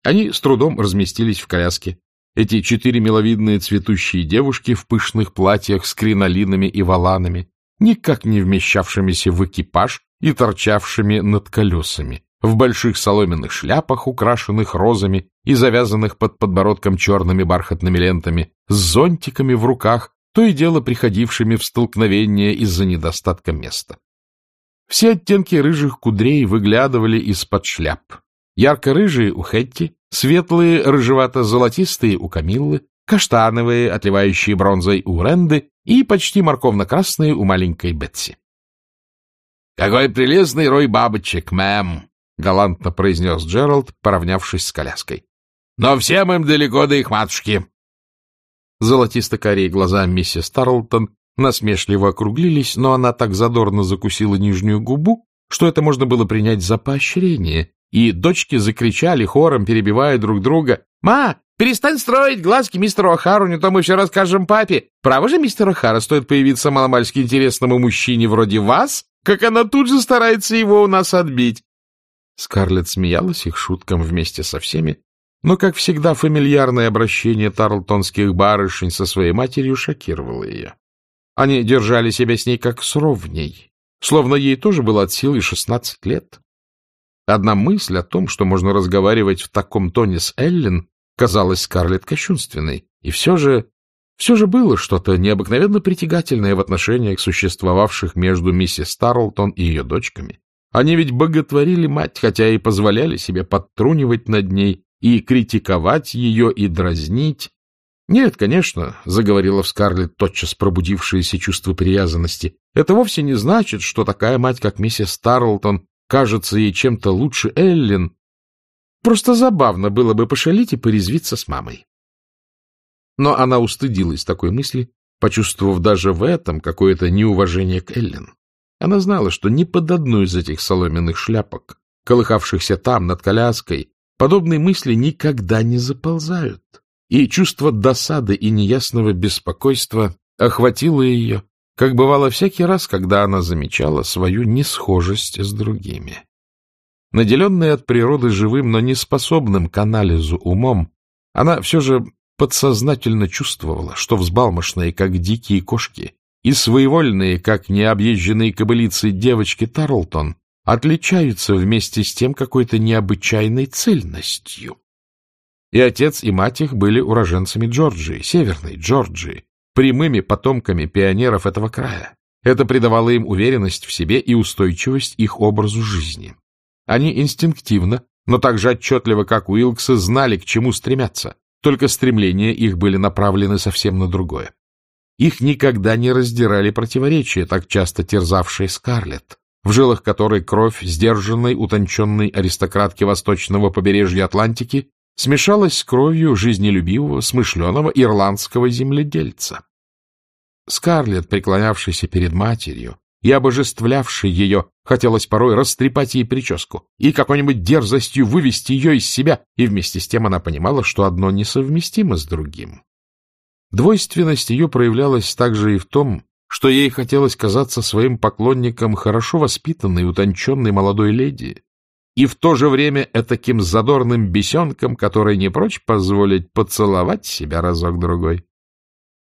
Они с трудом разместились в коляске. Эти четыре миловидные цветущие девушки в пышных платьях с кринолинами и валанами, никак не вмещавшимися в экипаж и торчавшими над колесами, в больших соломенных шляпах, украшенных розами и завязанных под подбородком черными бархатными лентами, с зонтиками в руках, то и дело приходившими в столкновение из-за недостатка места. Все оттенки рыжих кудрей выглядывали из-под шляп, Ярко-рыжие у Хетти, светлые рыжевато-золотистые у Камиллы, каштановые, отливающие бронзой у Ренды и почти морковно-красные у маленькой Бетси. — Какой прелестный рой бабочек, мэм! — галантно произнес Джеральд, поравнявшись с коляской. — Но всем им далеко до их матушки. Золотисто-карие глаза миссис Тарлтон насмешливо округлились, но она так задорно закусила нижнюю губу, что это можно было принять за поощрение, и дочки закричали хором, перебивая друг друга. «Ма, перестань строить глазки мистеру Охару, не то мы все расскажем папе. Право же, мистер Охара, стоит появиться маломальски интересному мужчине вроде вас, как она тут же старается его у нас отбить». Скарлетт смеялась их шуткам вместе со всеми, но, как всегда, фамильярное обращение тарлтонских барышень со своей матерью шокировало ее. Они держали себя с ней как с ровней, словно ей тоже было от силы шестнадцать лет. Одна мысль о том, что можно разговаривать в таком тоне с Эллен, казалась Скарлетт кощунственной. И все же, все же было что-то необыкновенно притягательное в отношениях, существовавших между миссис Тарлтон и ее дочками. Они ведь боготворили мать, хотя и позволяли себе подтрунивать над ней и критиковать ее и дразнить. Нет, конечно, — заговорила в Скарлетт тотчас пробудившееся чувство привязанности, — это вовсе не значит, что такая мать, как миссис Тарлтон, кажется ей чем-то лучше Эллен. Просто забавно было бы пошалить и порезвиться с мамой. Но она устыдилась такой мысли, почувствовав даже в этом какое-то неуважение к Эллен. Она знала, что ни под одну из этих соломенных шляпок, колыхавшихся там, над коляской, подобные мысли никогда не заползают. И чувство досады и неясного беспокойства охватило ее, как бывало всякий раз, когда она замечала свою несхожесть с другими. Наделенная от природы живым, но не способным к анализу умом, она все же подсознательно чувствовала, что взбалмошные, как дикие кошки, и своевольные, как необъезженные кобылицы девочки Тарлтон, отличаются вместе с тем какой-то необычайной цельностью. И отец, и мать их были уроженцами Джорджии, Северной Джорджии, прямыми потомками пионеров этого края. Это придавало им уверенность в себе и устойчивость их образу жизни. Они инстинктивно, но так же отчетливо, как Уилксы, знали, к чему стремятся, только стремления их были направлены совсем на другое. Их никогда не раздирали противоречия, так часто терзавшие Скарлетт, в жилах которой кровь сдержанной, утонченной аристократки восточного побережья Атлантики смешалась с кровью жизнелюбивого, смышленого ирландского земледельца. Скарлетт, преклонявшейся перед матерью и обожествлявшей ее, хотелось порой растрепать ей прическу и какой-нибудь дерзостью вывести ее из себя, и вместе с тем она понимала, что одно несовместимо с другим. Двойственность ее проявлялась также и в том, что ей хотелось казаться своим поклонником хорошо воспитанной, утонченной молодой леди, и в то же время этаким задорным бесенком, который не прочь позволить поцеловать себя разок-другой.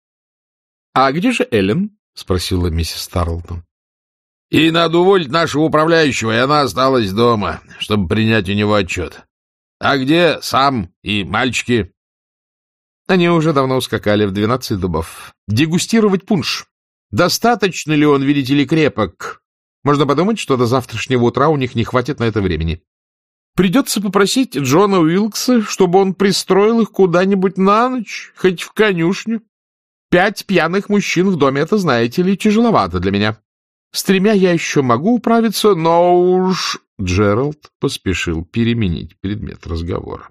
— А где же Эллен? — спросила миссис Тарлтон. — И надо уволить нашего управляющего, и она осталась дома, чтобы принять у него отчет. А где сам и мальчики? Они уже давно ускакали в двенадцать дубов. Дегустировать пунш. Достаточно ли он, видите ли, крепок? Можно подумать, что до завтрашнего утра у них не хватит на это времени. Придется попросить Джона Уилкса, чтобы он пристроил их куда-нибудь на ночь, хоть в конюшню. Пять пьяных мужчин в доме, это, знаете ли, тяжеловато для меня. С тремя я еще могу управиться, но уж... Джеральд поспешил переменить предмет разговора.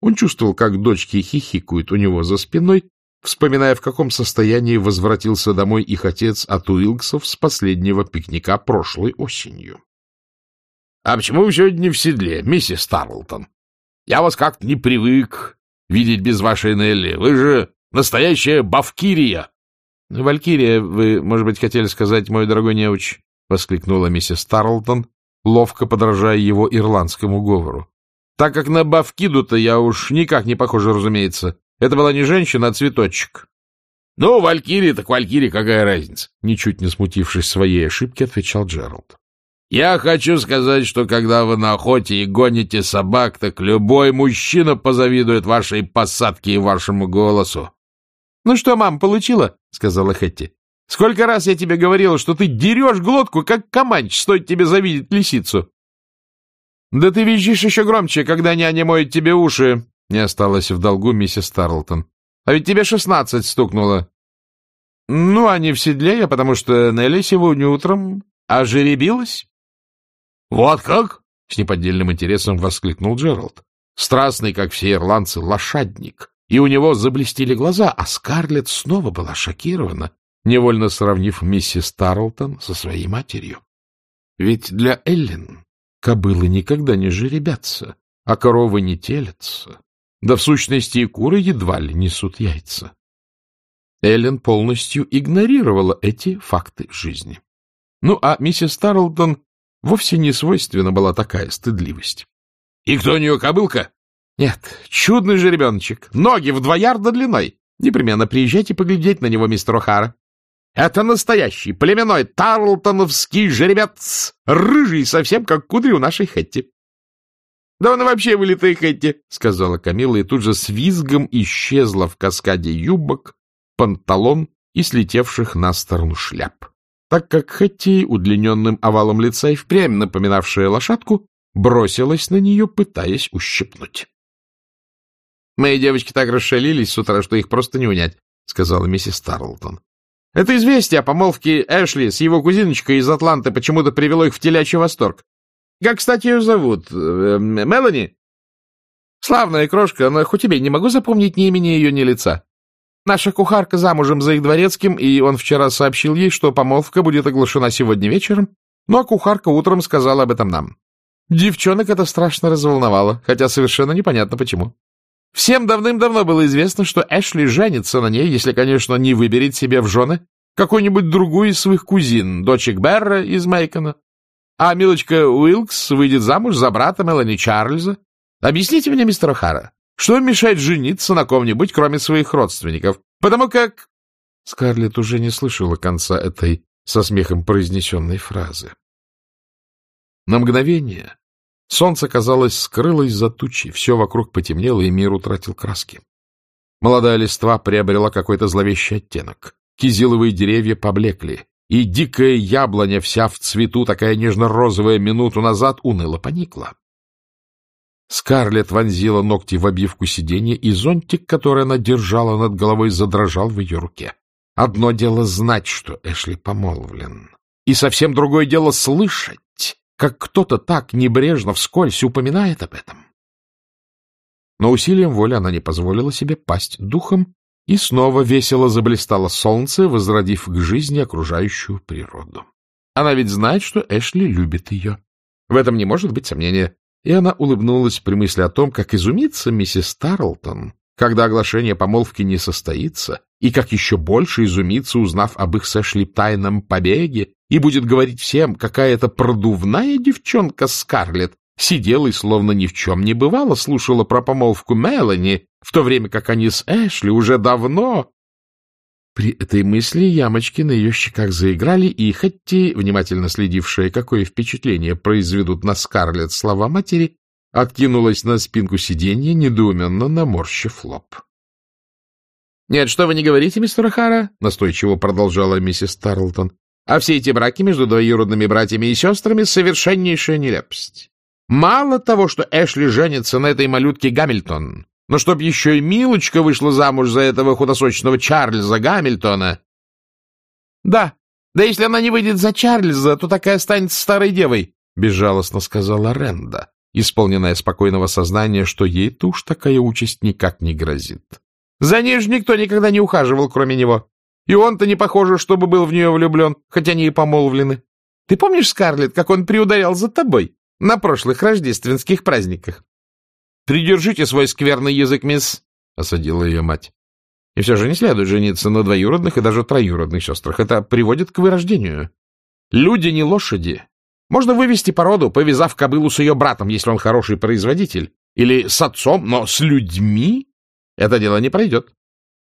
Он чувствовал, как дочки хихикают у него за спиной, вспоминая, в каком состоянии возвратился домой их отец от Уилксов с последнего пикника прошлой осенью. — А почему вы сегодня не в седле, миссис Тарлтон? Я вас как-то не привык видеть без вашей Нелли. Вы же Настоящая бавкирия! — Валькирия, вы, может быть, хотели сказать, мой дорогой неуч, — воскликнула миссис Тарлтон, ловко подражая его ирландскому говору. — Так как на бавкиду-то я уж никак не похожа, разумеется. Это была не женщина, а цветочек. — Ну, Валькирия так Валькирия, какая разница? — ничуть не смутившись своей ошибки, отвечал Джеральд. — Я хочу сказать, что когда вы на охоте и гоните собак, так любой мужчина позавидует вашей посадке и вашему голосу. — Ну что, мам, получила? — сказала Хэтти. — Сколько раз я тебе говорила, что ты дерешь глотку, как каманч, стоит тебе завидеть лисицу. — Да ты визжишь еще громче, когда няня моет тебе уши, — не осталось в долгу миссис Тарлтон. — А ведь тебе шестнадцать стукнуло. — Ну, а не в седле я, потому что Нелли сегодня утром ожеребилась. — Вот как? — с неподдельным интересом воскликнул Джеральд. Страстный, как все ирландцы, лошадник и у него заблестели глаза, а Скарлетт снова была шокирована, невольно сравнив миссис Тарлтон со своей матерью. Ведь для Эллен кобылы никогда не жеребятся, а коровы не телятся, да в сущности и куры едва ли несут яйца. Эллен полностью игнорировала эти факты жизни. Ну, а миссис Тарлтон вовсе не свойственна была такая стыдливость. — И кто у нее кобылка? Нет, чудный же ребеночек. Ноги в два ярда длиной. Непременно приезжайте поглядеть на него, мистер О'Хара. Это настоящий племенной тарлтоновский жеребец, рыжий, совсем как кудри у нашей Хэтти. — Да он вообще вылитый Хэтти, — сказала Камила, и тут же с визгом исчезла в каскаде юбок, панталон и слетевших на сторону шляп. Так как Хэтти, удлиненным овалом лица и впрямь напоминавшая лошадку, бросилась на нее, пытаясь ущипнуть. Мои девочки так расшалились с утра, что их просто не унять, — сказала миссис Тарлтон. Это известие о помолвке Эшли с его кузиночкой из Атланты почему-то привело их в телячий восторг. Как, кстати, ее зовут? Э, Мелани? Славная крошка, но хоть тебе не могу запомнить ни имени ее, ни лица. Наша кухарка замужем за их дворецким, и он вчера сообщил ей, что помолвка будет оглашена сегодня вечером, ну а кухарка утром сказала об этом нам. Девчонок это страшно разволновало, хотя совершенно непонятно почему. Всем давным-давно было известно, что Эшли женится на ней, если, конечно, не выберет себе в жены какую-нибудь другую из своих кузин, дочек Берра из Мейкона. А милочка Уилкс выйдет замуж за брата Мелани Чарльза. Объясните мне, мистер О'Хара, что мешает жениться на ком-нибудь, кроме своих родственников? Потому как... Скарлетт уже не слышала конца этой со смехом произнесенной фразы. На мгновение Солнце, казалось, скрылось за тучи, все вокруг потемнело, и мир утратил краски. Молодая листва приобрела какой-то зловещий оттенок. Кизиловые деревья поблекли, и дикая яблоня вся в цвету, такая нежно-розовая минуту назад, уныло поникла. Скарлетт вонзила ногти в обивку сиденья, и зонтик, который она держала над головой, задрожал в ее руке. Одно дело знать, что Эшли помолвлен, и совсем другое дело слышать, как кто-то так небрежно вскользь упоминает об этом. Но усилием воли она не позволила себе пасть духом, и снова весело заблистало солнце, возродив к жизни окружающую природу. Она ведь знает, что Эшли любит ее. В этом не может быть сомнения. И она улыбнулась при мысли о том, как изумится миссис Тарлтон, когда оглашение помолвки не состоится, и как еще больше изумится, узнав об их с Эшли тайном побеге, и будет говорить всем, какая это продувная девчонка Скарлетт, сидела и словно ни в чем не бывало, слушала про помолвку Мелани, в то время как они с Эшли уже давно... При этой мысли ямочки на ее щеках заиграли, и Хэтти, внимательно следившая, какое впечатление произведут на Скарлетт слова матери, откинулась на спинку сиденья, недоуменно наморщив лоб. — Нет, что вы не говорите, мистер Хара? — настойчиво продолжала миссис Тарлтон. — А все эти браки между двоюродными братьями и сестрами — совершеннейшая нелепость. Мало того, что Эшли женится на этой малютке Гамильтон, но чтоб еще и Милочка вышла замуж за этого худосочного Чарльза Гамильтона. Да, да если она не выйдет за Чарльза, то такая останется старой девой, — безжалостно сказала Ренда, исполненная спокойного сознания, что ей-то такая участь никак не грозит. За ней же никто никогда не ухаживал, кроме него. И он-то не похоже, чтобы был в нее влюблен, хотя они и помолвлены. Ты помнишь, Скарлетт, как он приударял за тобой? на прошлых рождественских праздниках. — Придержите свой скверный язык, мисс, — осадила ее мать. — И все же не следует жениться на двоюродных и даже троюродных сестрах. Это приводит к вырождению. Люди не лошади. Можно вывести породу, повязав кобылу с ее братом, если он хороший производитель, или с отцом, но с людьми это дело не пройдет.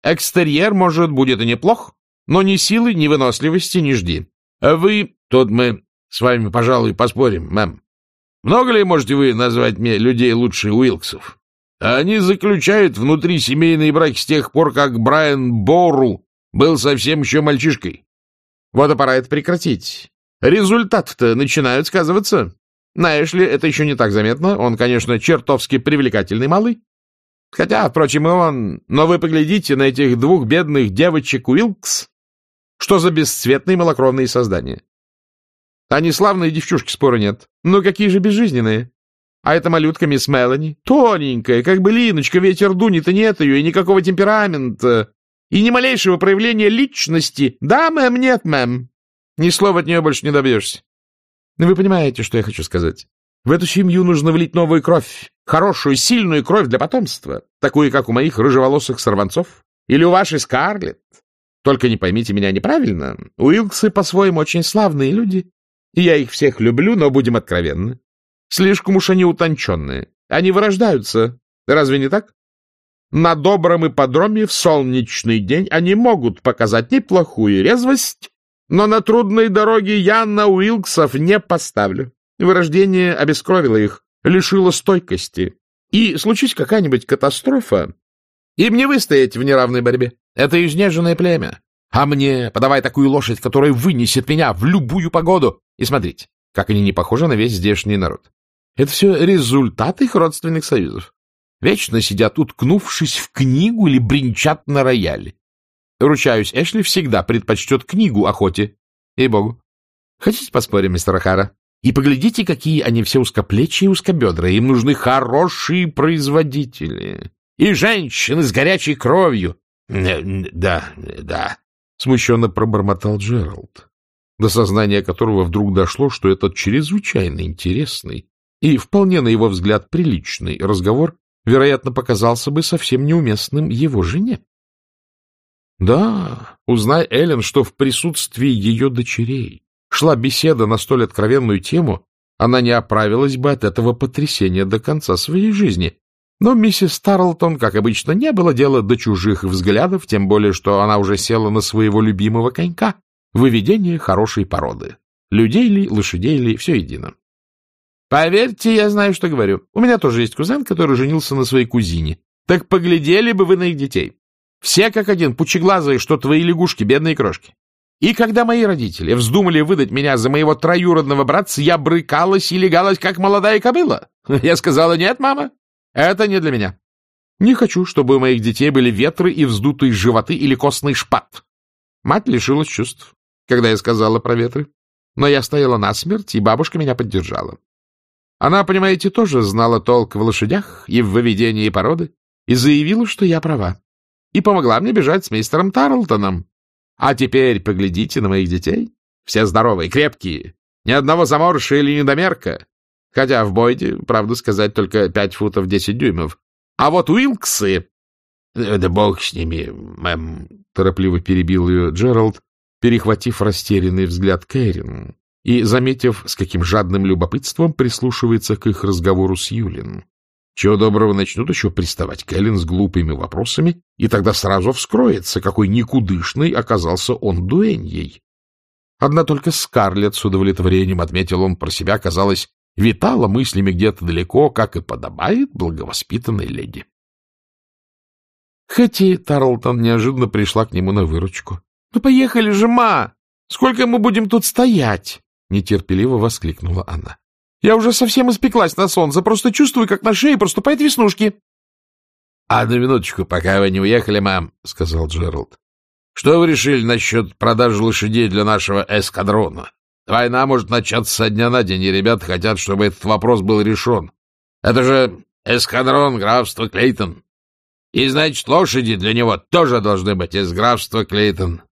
Экстерьер, может, будет и неплох, но ни силы, ни выносливости не жди. А вы... Тут мы с вами, пожалуй, поспорим, мэм. Много ли можете вы назвать мне людей лучше Уилксов? Они заключают внутри семейные браки с тех пор, как Брайан Бору был совсем еще мальчишкой. Вот и пора это прекратить. Результаты-то начинают сказываться. На Эшли это еще не так заметно. Он, конечно, чертовски привлекательный малый. Хотя, впрочем, и он... Но вы поглядите на этих двух бедных девочек Уилкс. Что за бесцветные малокровные создания? Они славные девчушки, спора нет. Но какие же безжизненные. А эта малютка мисс Мелани, тоненькая, как бы линочка, ветер дунет, и нет ее, и никакого темперамента, и ни малейшего проявления личности. Да, мэм, нет, мэм. Ни слова от нее больше не добьешься. Но вы понимаете, что я хочу сказать. В эту семью нужно влить новую кровь, хорошую, сильную кровь для потомства, такую, как у моих рыжеволосых сорванцов или у вашей Скарлетт. Только не поймите меня неправильно, Уилксы по-своему очень славные люди, я их всех люблю, но будем откровенны. Слишком уж они утонченные. Они вырождаются. Разве не так? На добром ипподроме в солнечный день они могут показать неплохую резвость, но на трудной дороге я на Уилксов не поставлю. Вырождение обескровило их, лишило стойкости. И случись какая-нибудь катастрофа, им не выстоять в неравной борьбе. Это изнеженное племя. А мне подавай такую лошадь, которая вынесет меня в любую погоду. И смотрите, как они не похожи на весь здешний народ. Это все результат их родственных союзов. Вечно сидят, уткнувшись в книгу или бренчат на рояле. Ручаюсь, Эшли всегда предпочтет книгу охоте. Ей-богу. Хотите поспорим, мистер Хара? И поглядите, какие они все узкоплечие и узкобедрые. Им нужны хорошие производители. И женщины с горячей кровью. Да, да, — смущенно пробормотал Джеральд до сознания которого вдруг дошло, что этот чрезвычайно интересный и вполне, на его взгляд, приличный разговор, вероятно, показался бы совсем неуместным его жене. Да, узнай Эллен, что в присутствии ее дочерей шла беседа на столь откровенную тему, она не оправилась бы от этого потрясения до конца своей жизни. Но миссис Тарлтон, как обычно, не было дела до чужих взглядов, тем более, что она уже села на своего любимого конька, Выведение хорошей породы. Людей ли, лошадей ли, все едино. Поверьте, я знаю, что говорю. У меня тоже есть кузен, который женился на своей кузине. Так поглядели бы вы на их детей. Все как один, пучеглазые, что твои лягушки, бедные крошки. И когда мои родители вздумали выдать меня за моего троюродного братца, я брыкалась и легалась, как молодая кобыла. Я сказала, нет, мама, это не для меня. Не хочу, чтобы у моих детей были ветры и вздутые животы или костный шпат. Мать лишилась чувств, когда я сказала про ветры. Но я стояла насмерть, и бабушка меня поддержала. Она, понимаете, тоже знала толк в лошадях и в выведении породы, и заявила, что я права, и помогла мне бежать с мистером Тарлтоном. А теперь поглядите на моих детей. Все здоровые, крепкие, ни одного заморыша или недомерка. Хотя в Бойде, правду сказать, только пять футов десять дюймов. А вот Уилксы... «Э, — Да бог с ними, мэм, — торопливо перебил ее Джеральд, перехватив растерянный взгляд Кэрин и заметив, с каким жадным любопытством прислушивается к их разговору с Юлин. Чего доброго начнут еще приставать Кэлен с глупыми вопросами, и тогда сразу вскроется, какой никудышный оказался он дуэньей. Одна только Скарлетт с удовлетворением отметил он про себя, казалось, витала мыслями где-то далеко, как и подобает благовоспитанной леди. Хэти Тарлтон неожиданно пришла к нему на выручку. — Ну, поехали же, ма! Сколько мы будем тут стоять? — нетерпеливо воскликнула она. Я уже совсем испеклась на солнце, просто чувствую, как на шее проступают веснушки. — Одну минуточку, пока вы не уехали, мам, — сказал Джеральд. — Что вы решили насчет продажи лошадей для нашего эскадрона? Война может начаться со дня на день, и ребята хотят, чтобы этот вопрос был решен. Это же эскадрон графства Клейтон. И, значит, лошади для него тоже должны быть из графства Клейтон.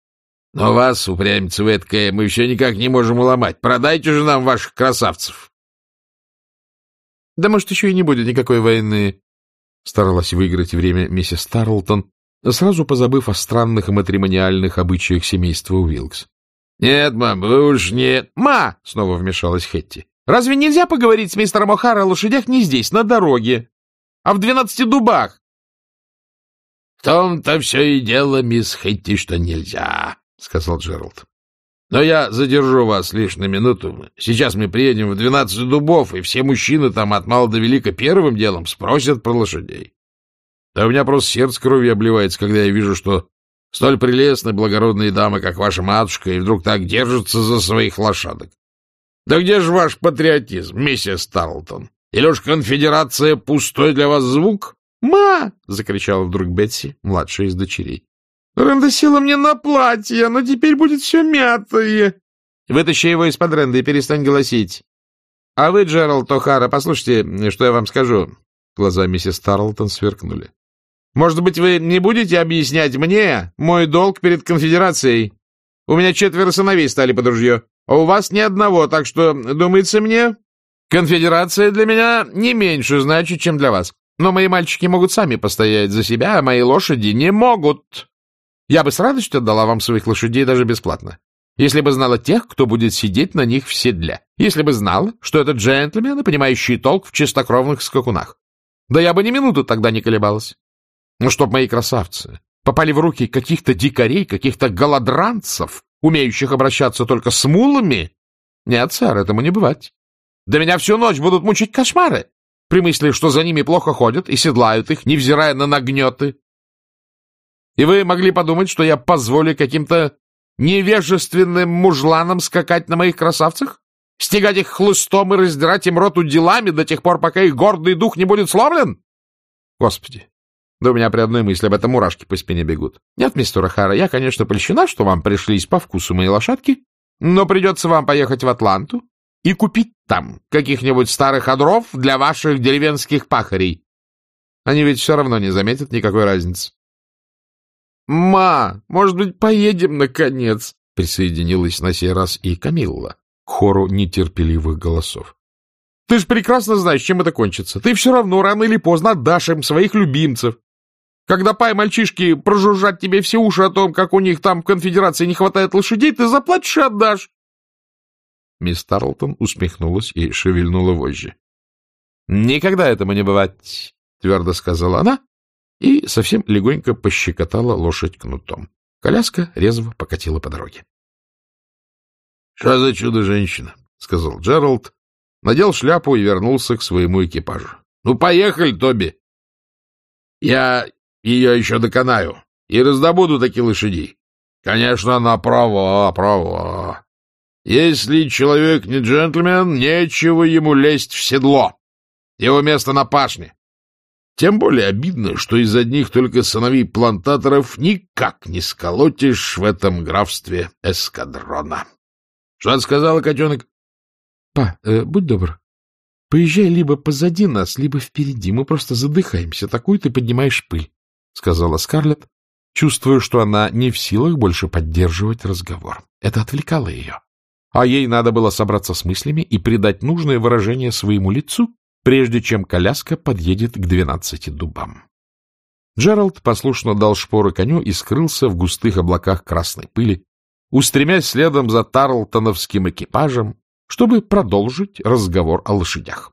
Но вас, упрямец вы эткая, мы еще никак не можем уломать. Продайте же нам ваших красавцев. Да, может, еще и не будет никакой войны. Старалась выиграть время миссис Тарлтон, сразу позабыв о странных матримониальных обычаях семейства Уилкс. — Нет, мам, вы уж не... — Ма! — снова вмешалась Хетти. — Разве нельзя поговорить с мистером О'Хара о лошадях не здесь, на дороге, а в двенадцати дубах? — В том-то все и дело, мисс Хетти, что нельзя, — сказал Джеральд. Но я задержу вас лишь на минуту. Сейчас мы приедем в двенадцать дубов, и все мужчины там от мала до велика первым делом спросят про лошадей. Да у меня просто сердце кровью обливается, когда я вижу, что столь прелестные благородные дамы, как ваша матушка, и вдруг так держатся за своих лошадок. Да где же ваш патриотизм, миссис Тарлтон? Или уж конфедерация пустой для вас звук? «Ма!» — закричала вдруг Бетси, младшая из дочерей. Ренда села мне на платье, но теперь будет все мятое. Вытащи его из-под Ренды и перестань голосить. А вы, Джеральд О'Хара, послушайте, что я вам скажу. Глаза миссис Тарлтон сверкнули. Может быть, вы не будете объяснять мне мой долг перед конфедерацией? У меня четверо сыновей стали под ружье, а у вас ни одного, так что, думается мне, конфедерация для меня не меньше значит, чем для вас. Но мои мальчики могут сами постоять за себя, а мои лошади не могут. Я бы с радостью отдала вам своих лошадей даже бесплатно, если бы знала тех, кто будет сидеть на них в седле, если бы знала, что это джентльмены, понимающие толк в чистокровных скакунах. Да я бы ни минуты тогда не колебалась. Ну, чтоб мои красавцы попали в руки каких-то дикарей, каких-то голодранцев, умеющих обращаться только с мулами? Нет, сэр, этому не бывать. Да меня всю ночь будут мучить кошмары при мысли, что за ними плохо ходят и седлают их, невзирая на нагнеты. И вы могли подумать, что я позволю каким-то невежественным мужланам скакать на моих красавцах? Стегать их хлыстом и раздирать им рот делами до тех пор, пока их гордый дух не будет сломлен? Господи, да у меня при одной мысли об этом мурашки по спине бегут. Нет, мистер Охара, я, конечно, польщена, что вам пришлись по вкусу мои лошадки, но придется вам поехать в Атланту и купить там каких-нибудь старых одров для ваших деревенских пахарей. Они ведь все равно не заметят никакой разницы. «Ма, может быть, поедем, наконец?» — присоединилась на сей раз и Камилла к хору нетерпеливых голосов. «Ты ж прекрасно знаешь, чем это кончится. Ты все равно рано или поздно отдашь им своих любимцев. Когда пай-мальчишки прожужжат тебе все уши о том, как у них там в конфедерации не хватает лошадей, ты заплатишь и отдашь». Мисс Тарлтон усмехнулась и шевельнула вожжи. «Никогда этому не бывать», — твердо сказала она и совсем легонько пощекотала лошадь кнутом. Коляска резво покатила по дороге. — Что за чудо-женщина? — сказал Джеральд, надел шляпу и вернулся к своему экипажу. — Ну, поехали, Тоби! Я ее еще доконаю и раздобуду такие лошадей. Конечно, она права, права. Если человек не джентльмен, нечего ему лезть в седло. Его место на пашне. Тем более обидно, что из одних только сыновей плантаторов никак не сколотишь в этом графстве эскадрона. Что ты сказала, котенок? — Па, э, будь добр, поезжай либо позади нас, либо впереди. Мы просто задыхаемся. Такую ты поднимаешь пыль, — сказала Скарлетт, чувствуя, что она не в силах больше поддерживать разговор. Это отвлекало ее. А ей надо было собраться с мыслями и придать нужное выражение своему лицу, прежде чем коляска подъедет к двенадцати дубам. Джеральд послушно дал шпоры коню и скрылся в густых облаках красной пыли, устремясь следом за Тарлтоновским экипажем, чтобы продолжить разговор о лошадях.